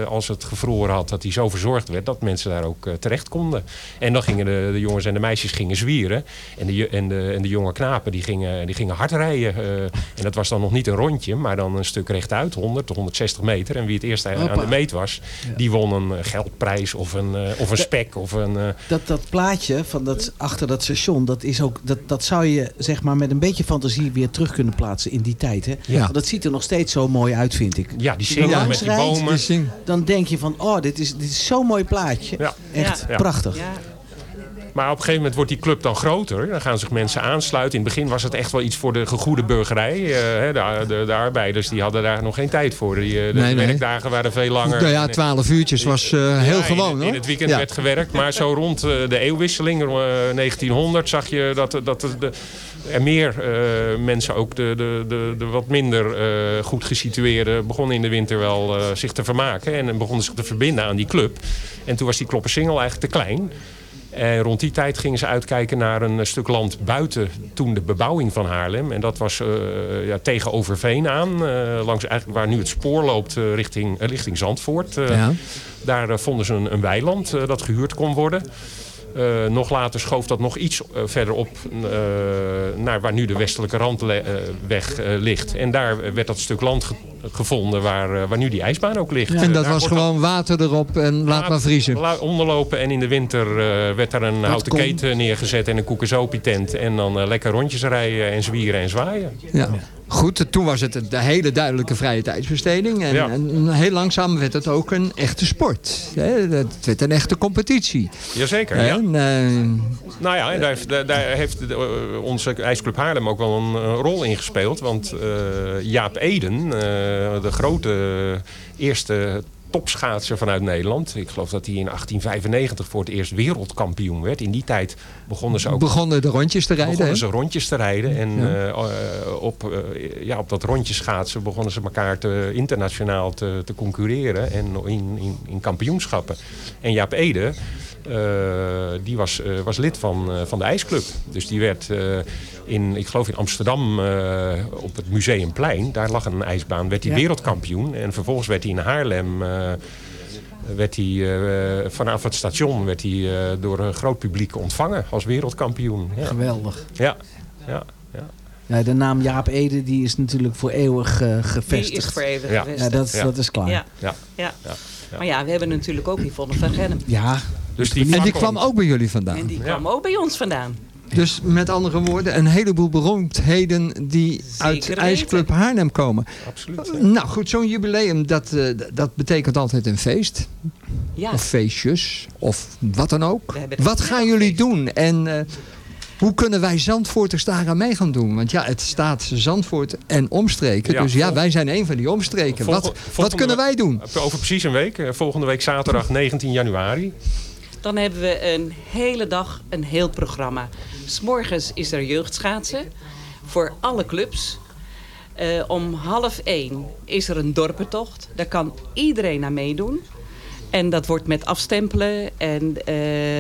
als het gevroren had. Dat die zo verzorgd werd dat mensen daar ook terecht konden. En dan gingen de, de jongens en de meisjes gingen zwieren. En de, en de, en de jonge knapen die gingen, die gingen hard rijden. en dat was dan nog niet een rondje, maar dan een stuk rechtuit, 100 tot 160 meter. En wie het eerst aan de meet was, die won een eh, geldprijs of een, eh, of een spek. Of een, eh, Dat, dat plaatje van dat, achter dat station, dat, is ook, dat, dat zou je zeg maar, met een beetje fantasie weer terug kunnen plaatsen in die tijd. Hè? Ja. Want Dat ziet er nog steeds zo mooi uit, vind ik. Ja, die singel langs met die bomen. Die Dan denk je van, oh, dit is, dit is zo'n mooi plaatje. Echt Ja. prachtig. Maar op een gegeven moment wordt die club dan groter. Dan gaan zich mensen aansluiten. In het begin was het echt wel iets voor de gegoede burgerij. Eh, de, de, de arbeiders die hadden daar nog geen tijd voor. Die, eh, de Nee, nee. werkdagen waren veel langer. Nou ja, 12 uurtjes was eh, heel ja, gewoon in, hoor. in het weekend Ja. werd gewerkt. Maar zo rond de eeuwwisseling, eh, 1900, zag je dat, dat de, er meer mensen, ook de, de, de, de wat minder goed gesitueerden, begonnen in de winter wel zich te vermaken. En begonnen zich te verbinden aan die club. En toen was die Kloppersingel eigenlijk te klein. En rond die tijd gingen ze uitkijken naar een stuk land buiten toen de bebouwing van Haarlem. En dat was eh, ja, tegen Overveen aan, eh, langs eigenlijk waar nu het spoor loopt eh, richting, eh, richting Zandvoort. Eh, Ja. Daar eh, vonden ze een, een weiland eh, dat gehuurd kon worden. Eh, nog later schoof dat nog iets eh, verderop eh, naar waar nu de westelijke randweg ligt. En daar werd dat stuk land ge- gevonden waar, waar nu die ijsbaan ook ligt. En dat Daar was gewoon water erop en laat maar vriezen. La- onderlopen en in de winter eh, werd er een houten kon. keten neergezet en een koekesopi-tent. En dan lekker rondjes rijden en zwieren en zwaaien. Ja. Goed, toen was het een hele duidelijke vrije tijdsbesteding. En, Ja. en heel langzaam werd het ook een echte sport. Het werd een echte competitie. Jazeker, ja. En, eh, Nou ja, en daar, heeft- daar, heeft onze IJsclub Haarlem ook wel een, rol in gespeeld. Want eh, Jaap Eden, eh, de grote eerste topschaatser vanuit Nederland. Ik geloof dat hij in 1895 voor het eerst wereldkampioen werd. In die tijd begonnen ze ook begonnen de rondjes te rijden. begonnen ze rondjes te rijden. En Ja. eh, eh, op, eh, ja, op dat rondje schaatsen begonnen ze elkaar te, internationaal te, te concurreren. En in, in, in kampioenschappen. En Jaap Ede, die was, eh, was lid van, eh, van de ijsclub. Dus die werd eh, in, ik geloof in Amsterdam eh, op het Museumplein. Daar lag een ijsbaan, werd hij Ja. wereldkampioen. En vervolgens werd hij in Haarlem... eh, werd hij, eh, vanaf het station werd hij eh, door een groot publiek ontvangen als wereldkampioen. Ja. Geweldig. Ja, ja, ja. Ja, de naam Jaap Ede die is natuurlijk voor eeuwig eh, gevestigd. Die is voor eeuwig Ja. gevestigd. Ja, dat, Ja. dat is klaar. Ja. Ja. Ja. Ja. Maar ja, we hebben natuurlijk ook Yvonne van Gennep. Ja, Dus die En die kwam ook bij jullie vandaan. En die kwam ook bij ons vandaan. Dus met andere woorden, een heleboel beroemdheden die uit weten. IJsclub Haarlem komen. Absoluut. Nou goed, zo'n jubileum, dat, eh, dat betekent altijd een feest. Ja. Of feestjes, of wat dan ook. Wat gaan jullie doen? En eh, hoe kunnen wij Zandvoorters daaraan mee gaan doen? Want ja, het staat Zandvoort en omstreken. Ja, dus ja, wij zijn een van die omstreken. Wat, wat kunnen wij doen? Over precies een week. eh, Volgende week zaterdag 19 januari. Dan hebben we een hele dag een heel programma. S'morgens is er jeugdschaatsen voor alle clubs. Eh, om half één is er een dorpentocht. Daar kan iedereen aan meedoen. En dat wordt met afstempelen en eh,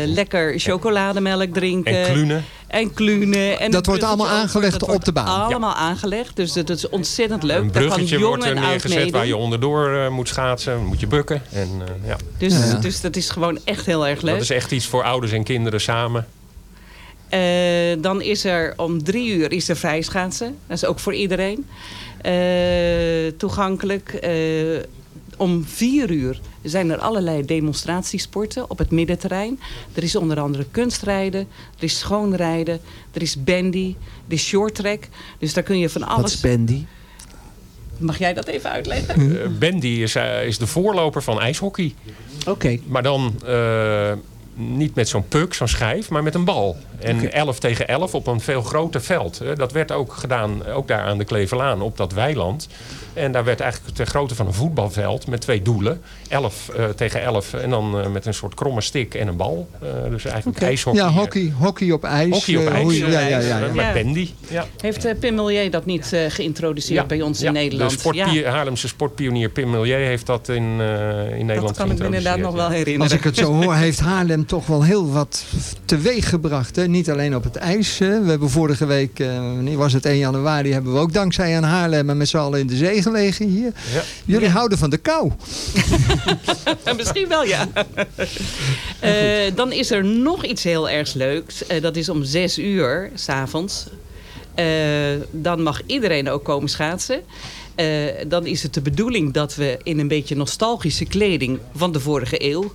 lekker chocolademelk drinken. En klunen. En klunen. En Dat wordt allemaal aangelegd dat op wordt de baan. Allemaal aangelegd. Dus dat is ontzettend leuk. Een Daar kan bruggetje jong wordt er oud neergezet waar je onderdoor eh, moet schaatsen. Moet je bukken. En, eh, ja. Dus, Ja, ja. dus dat is gewoon echt heel erg leuk. Dat is echt iets voor ouders en kinderen samen. Eh, dan is er om drie uur is er vrijschaatsen. Dat is ook voor iedereen eh, toegankelijk. Eh, om vier uur zijn er allerlei demonstratiesporten op het middenterrein. Er is onder andere kunstrijden, er is schoonrijden, er is bandy, er is shorttrack. Dus daar kun je van Wat alles... is Bandy? Mag jij dat even uitleggen? Eh, bandy is, eh, is de voorloper van ijshockey. Oké. Maar dan eh, niet met zo'n puck, zo'n schijf, maar met een bal. En Oké. 11 tegen 11 op een veel groter veld. Dat werd ook gedaan, ook daar aan de Kleverlaan, op dat weiland. En daar werd eigenlijk ter grootte van een voetbalveld met twee doelen. 11 eh, tegen 11 en dan eh, met een soort kromme stick en een bal. Eh, dus eigenlijk ijshockey. Ja, hockey, hockey op ijs. Hockey op ijs. je- ja, ja, ja, ja. Met bandy. Ja. Heeft Pim Milieu dat niet eh, geïntroduceerd bij ons in Nederland? De sportpie- Haarlemse sportpionier Pim Milieu heeft dat in, eh, in Nederland dat kan ik me inderdaad nog wel herinneren. Als ik het zo hoor, heeft Haarlem toch wel heel wat teweeg gebracht. Hè? Niet alleen op het ijs. Hè? We hebben vorige week, eh, wanneer was het 1 januari, hebben we ook dankzij aan Haarlem en met z'n allen in de zee gelegen hier. Ja. Jullie houden van de kou. [LAUGHS] Misschien wel, ja. [LAUGHS] Eh, dan is er nog iets heel erg leuks. Eh, dat is om zes uur s'avonds. Uh, dan mag iedereen ook komen schaatsen. Uh, dan is het de bedoeling dat we in een beetje nostalgische kleding van de vorige eeuw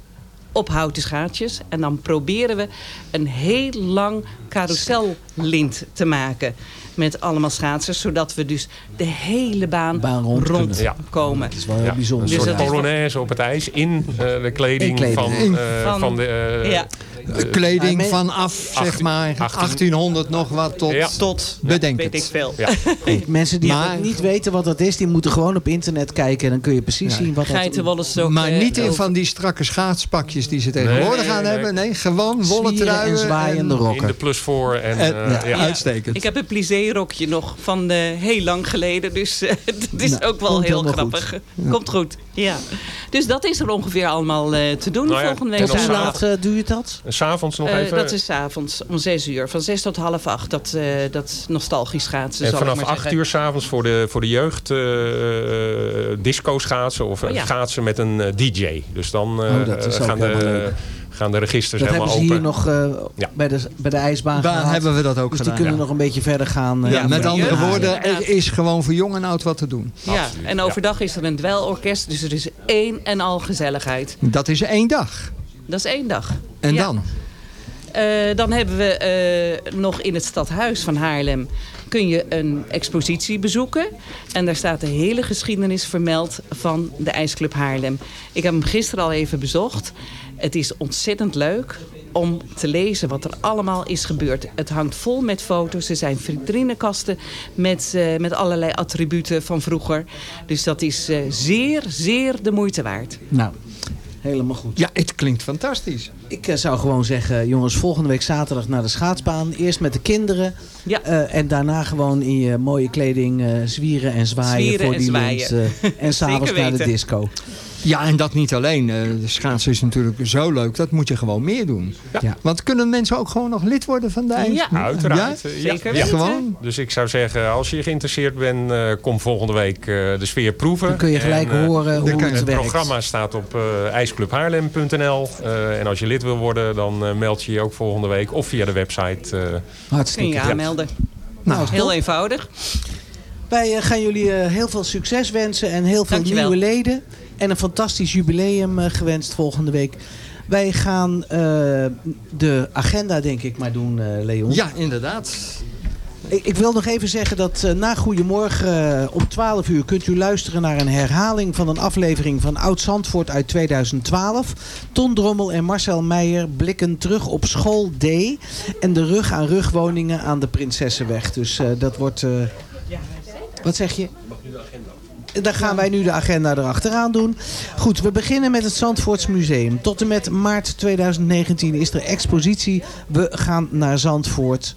op houten schaatsjes. En dan proberen we een heel lang carousellint te maken. Met allemaal schaatsers. Zodat we dus de hele baan, Baan rond rondkomen. Ja. Dat is wel heel Ja, bijzonder. Een Dus soort is wel- polonaise op het ijs in eh, de kleding, In kleding. Van, In- eh, van- van de... eh, Ja. De kleding Ja, vanaf, zeg 18 maar, 18 1800 nog wat tot... Ja. Tot, Bedenk weet het. ik veel. Ja. [LAUGHS] Mensen die Maar- niet weten wat dat is, die moeten gewoon op internet kijken. En dan kun je precies zien wat dat sok. Maar niet in van die strakke schaatspakjes die ze tegenwoordig Nee, aan nee. hebben. Nee, gewoon wollen Zwieren en truien. zwaaiende en- rokken. In de plus voor. En, en- eh, ja, ja. uitstekend. Ik heb een plissé-rokje nog van eh, heel lang geleden. Dus eh, [LAUGHS] dat is Nou, ook wel heel grappig. Komt goed, ja. Dus dat is er ongeveer allemaal eh, te doen Nou ja, volgende week hoe laat doe je dat? S'avonds nog Eh, even. dat is 's avonds om 6 uur. Van 6 tot half 8. Dat, eh, dat nostalgisch schaatsen. en vanaf maar 8 zeggen. uur s'avonds voor de, voor de jeugd eh, disco schaatsen of Oh ja. schaatsen met een DJ. Dus dan eh, Oh, dat is ook gaan, helemaal de, leuk. Gaan de registers Dat helemaal hebben ze open. hier nog eh, Ja. bij, de, bij de ijsbaan Daar gehad. hebben we dat ook dus die kunnen ja. nog een beetje verder gaan. eh, Ja, met andere woorden, er is gewoon voor jong en oud wat te doen. Ja, Absoluut, en ja. overdag is er een dwelorkest. Dus er is één en al gezelligheid. Dat is één dag. Dat is één dag. En Ja. dan? Eh, dan hebben we eh, nog in het stadhuis van Haarlem kun je een expositie bezoeken. En daar staat de hele geschiedenis vermeld van de IJsclub Haarlem. Ik heb hem gisteren al even bezocht. Het is ontzettend leuk om te lezen wat er allemaal is gebeurd. Het hangt vol met foto's. Er zijn vitrinekasten met, eh, met allerlei attributen van vroeger. Dus dat is eh, zeer, zeer de moeite waard. Nou, helemaal goed. Ja, het klinkt fantastisch. Ik eh, zou gewoon zeggen, jongens, volgende week zaterdag naar de schaatsbaan. Eerst met de kinderen. Ja. eh, en daarna gewoon in je mooie kleding eh, zwieren en zwaaien Zwieren voor en die zwaaien. eh, [LAUGHS] en s'avonds naar de disco. Ja, en dat niet alleen. Eh, De schaatsen is natuurlijk zo leuk. Dat moet je gewoon meer doen. Ja. Want kunnen mensen ook gewoon nog lid worden van de ijs? Ja. Uiteraard. Ja? Zeker ja. Gewoon? Dus ik zou zeggen, als je geïnteresseerd bent, eh, kom volgende week eh, de sfeer proeven. Dan kun je gelijk En, horen hoe het Het werkt. programma staat op eh ijsclubhaarlem.nl. Eh, en als je lid wil worden, dan meld je je ook volgende week. Of via de website. eh, Kun Hartstikke. je aanmelden. Nou, Heel top. eenvoudig. Wij eh, gaan jullie eh, heel veel succes wensen en heel veel Dankjewel. nieuwe leden. En een fantastisch jubileum eh, gewenst volgende week. Wij gaan eh, de agenda denk ik maar doen, eh, Leon. Ja, inderdaad. Ik, ik wil nog even zeggen dat na Goedemorgen om 12 uur kunt u luisteren naar een herhaling van een aflevering van Oud Zandvoort uit 2012. Ton Drommel en Marcel Meijer blikken terug op school D en de rug aan rug woningen aan de Prinsessenweg. Dus eh, dat wordt... eh, wat zeg je? Dan gaan wij nu de agenda erachteraan doen. Goed, we beginnen met het Zandvoorts Museum. Tot en met maart 2019 is er expositie. We gaan naar Zandvoort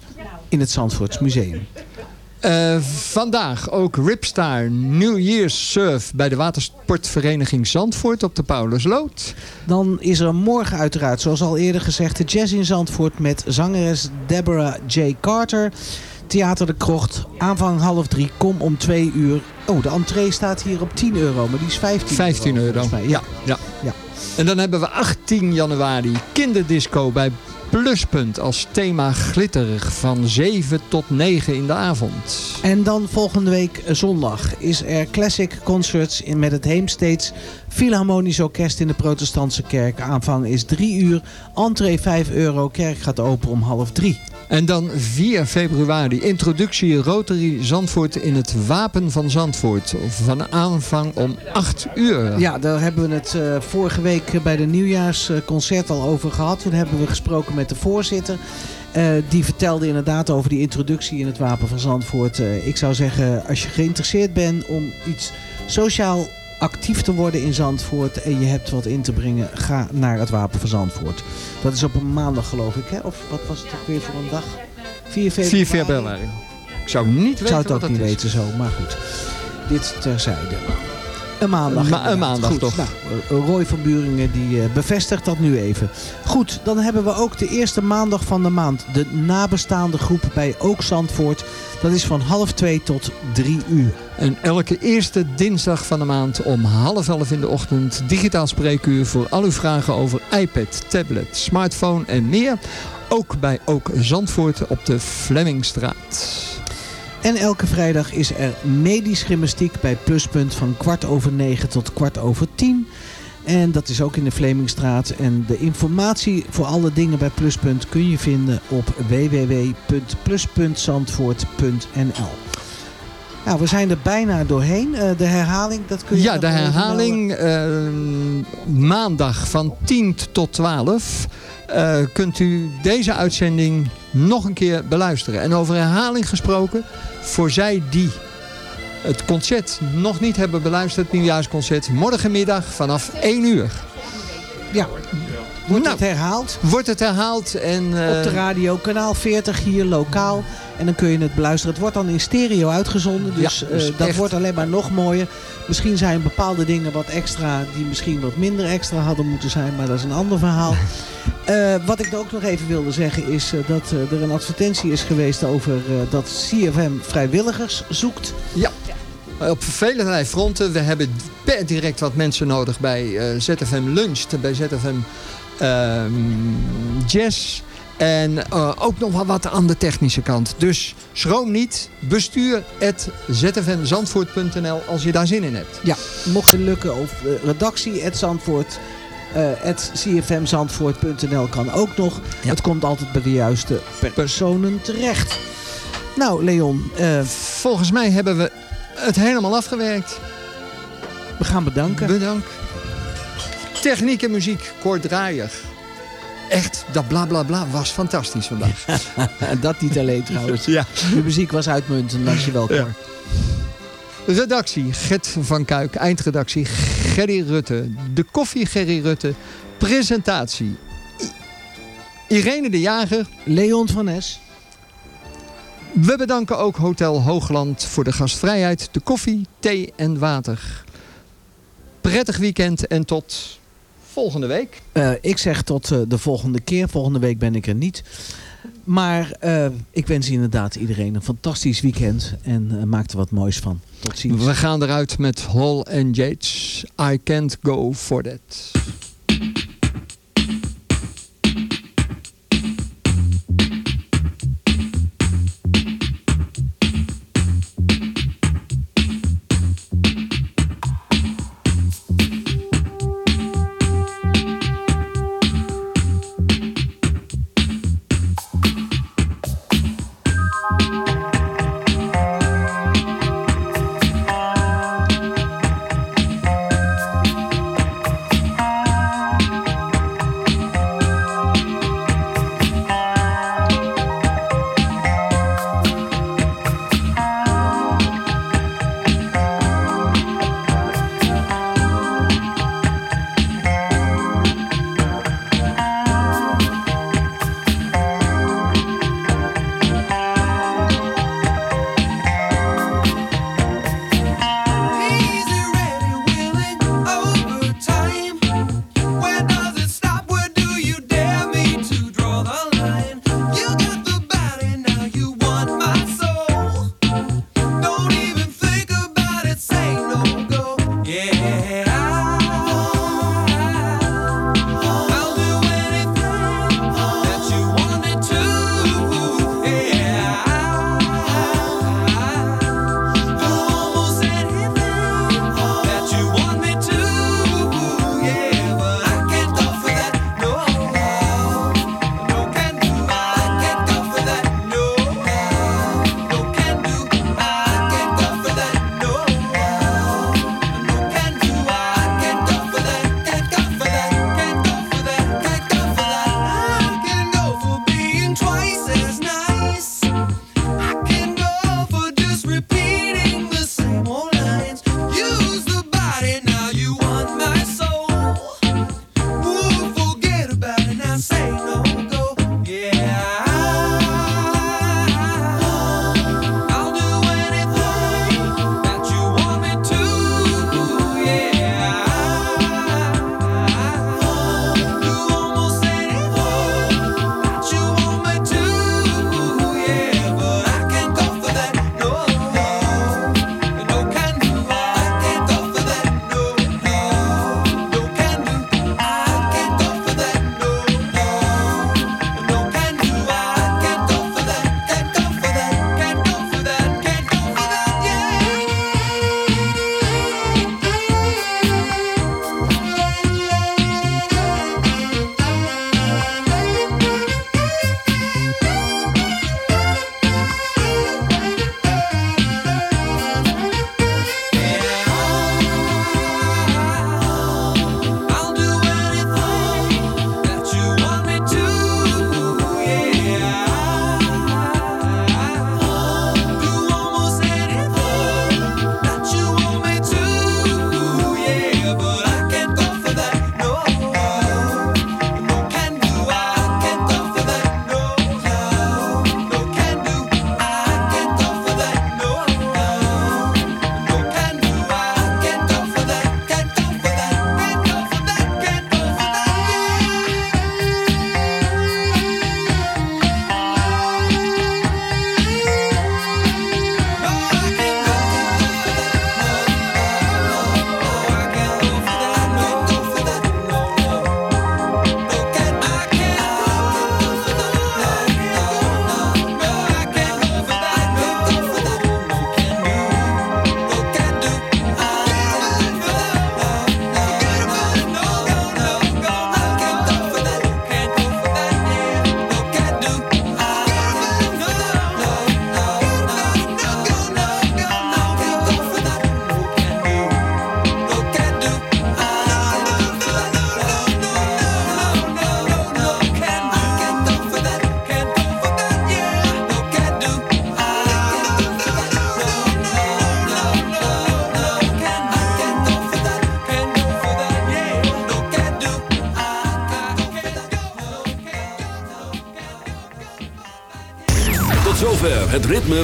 in het Zandvoorts Museum. Eh, vandaag ook Ripstar New Year's Surf bij de watersportvereniging Zandvoort op de Paulusloot. Dan is er morgen uiteraard, zoals al eerder gezegd, de Jazz in Zandvoort met zangeres Deborah J. Carter. Theater de Krocht, aanvang half drie, kom om twee uur. Oh, de entree staat hier op 10 euro, maar die is 15, 15 euro. Ja. Ja. ja. En dan hebben we 18 januari kinderdisco bij Pluspunt als thema glitterig van 7 tot 9 in de avond. En dan volgende week zondag is er Classic Concerts in, met het Heemsteeds Philharmonisch Orkest in de Protestantse Kerk. Aanvang is 3 uur, entree 5 euro, kerk gaat open om half 3. En dan 4 februari introductie Rotary Zandvoort in het Wapen van Zandvoort. Van aanvang om 8 uur. Ja, daar hebben we het eh, vorige week bij de nieuwjaarsconcert al over gehad. Toen hebben we gesproken met de voorzitter. Eh, die vertelde inderdaad over die introductie in het Wapen van Zandvoort. Eh, ik zou zeggen, als je geïnteresseerd bent om iets sociaal actief te worden in Zandvoort en je hebt wat in te brengen, ga naar het Wapen van Zandvoort. Dat is op een maandag geloof ik, hè? Of wat was het ook weer voor een dag? 4 februari. 4 februari. Ik zou niet weten Ik zou het ook niet is. weten zo, maar goed. Dit terzijde. Een maandag. Ma- een maandag Goed, toch. Nou, Roy van Buringen die eh, bevestigt dat nu even. Goed, dan hebben we ook de eerste maandag van de maand. De nabestaande groep bij Ook Zandvoort. Dat is van half twee tot drie uur. En elke eerste dinsdag van de maand om half elf in de ochtend digitaal spreekuur voor al uw vragen over iPad, tablet, smartphone en meer. Ook bij Ook Zandvoort op de Flemmingstraat. En elke vrijdag is er medisch gymnastiek bij Pluspunt van kwart over negen tot kwart over tien. En dat is ook in de Vlemingstraat. En de informatie voor alle dingen bij Pluspunt kun je vinden op www.plus.zandvoort.nl Nou, we zijn er bijna doorheen. Eh, de herhaling, dat kun je Ja, de herhaling eh, maandag van 10 tot 12 eh, kunt u deze uitzending nog een keer beluisteren. En over herhaling gesproken, voor zij die het concert nog niet hebben beluisterd, het nieuwjaarsconcert, morgenmiddag vanaf 1 uur. Ja, wordt het herhaald? Wordt het herhaald en... eh, Op de radio, kanaal 40 hier lokaal. En dan kun je het beluisteren. Het wordt dan in stereo uitgezonden. Dus, Ja, eh, dus dat echt. wordt alleen maar nog mooier. Misschien zijn bepaalde dingen wat extra... die misschien wat minder extra hadden moeten zijn. Maar dat is een ander verhaal. [LAUGHS] Eh, wat ik ook nog even wilde zeggen is... dat er een advertentie is geweest over... dat CFM vrijwilligers zoekt. Ja. Op vele fronten. We hebben per direct wat mensen nodig bij ZFM Lunch, bij ZFM Jazz. En eh, ook nog wel wat aan de technische kant. Dus schroom niet. Bestuur zfmzandvoort.nl als je daar zin in hebt. Ja, mocht het lukken. Of uh, redactie Zandvoort. eh, kan ook nog. Het komt altijd bij de juiste personen terecht. Nou, Leon. Volgens mij hebben we het helemaal afgewerkt. We gaan bedanken. Bedankt. Techniek en muziek, Cor Draaier. Echt, dat bla bla bla was fantastisch vandaag. [LAUGHS] dat niet alleen trouwens. [LAUGHS] Ja. De muziek was uitmuntend, dankjewel Cor. Redactie Gert van Kuik, eindredactie Gerry Rutte, de koffie Gerry Rutte, presentatie Irene de Jager, Leon van Es. We bedanken ook Hotel Hoogland voor de gastvrijheid, de koffie, thee en water. Prettig weekend en tot volgende week. Eh, ik zeg tot eh, de volgende keer. Volgende week ben ik er niet. Maar eh, ik wens inderdaad iedereen een fantastisch weekend. En maak er wat moois van. Tot ziens. We gaan eruit met Hall and Yates. I can't go for that.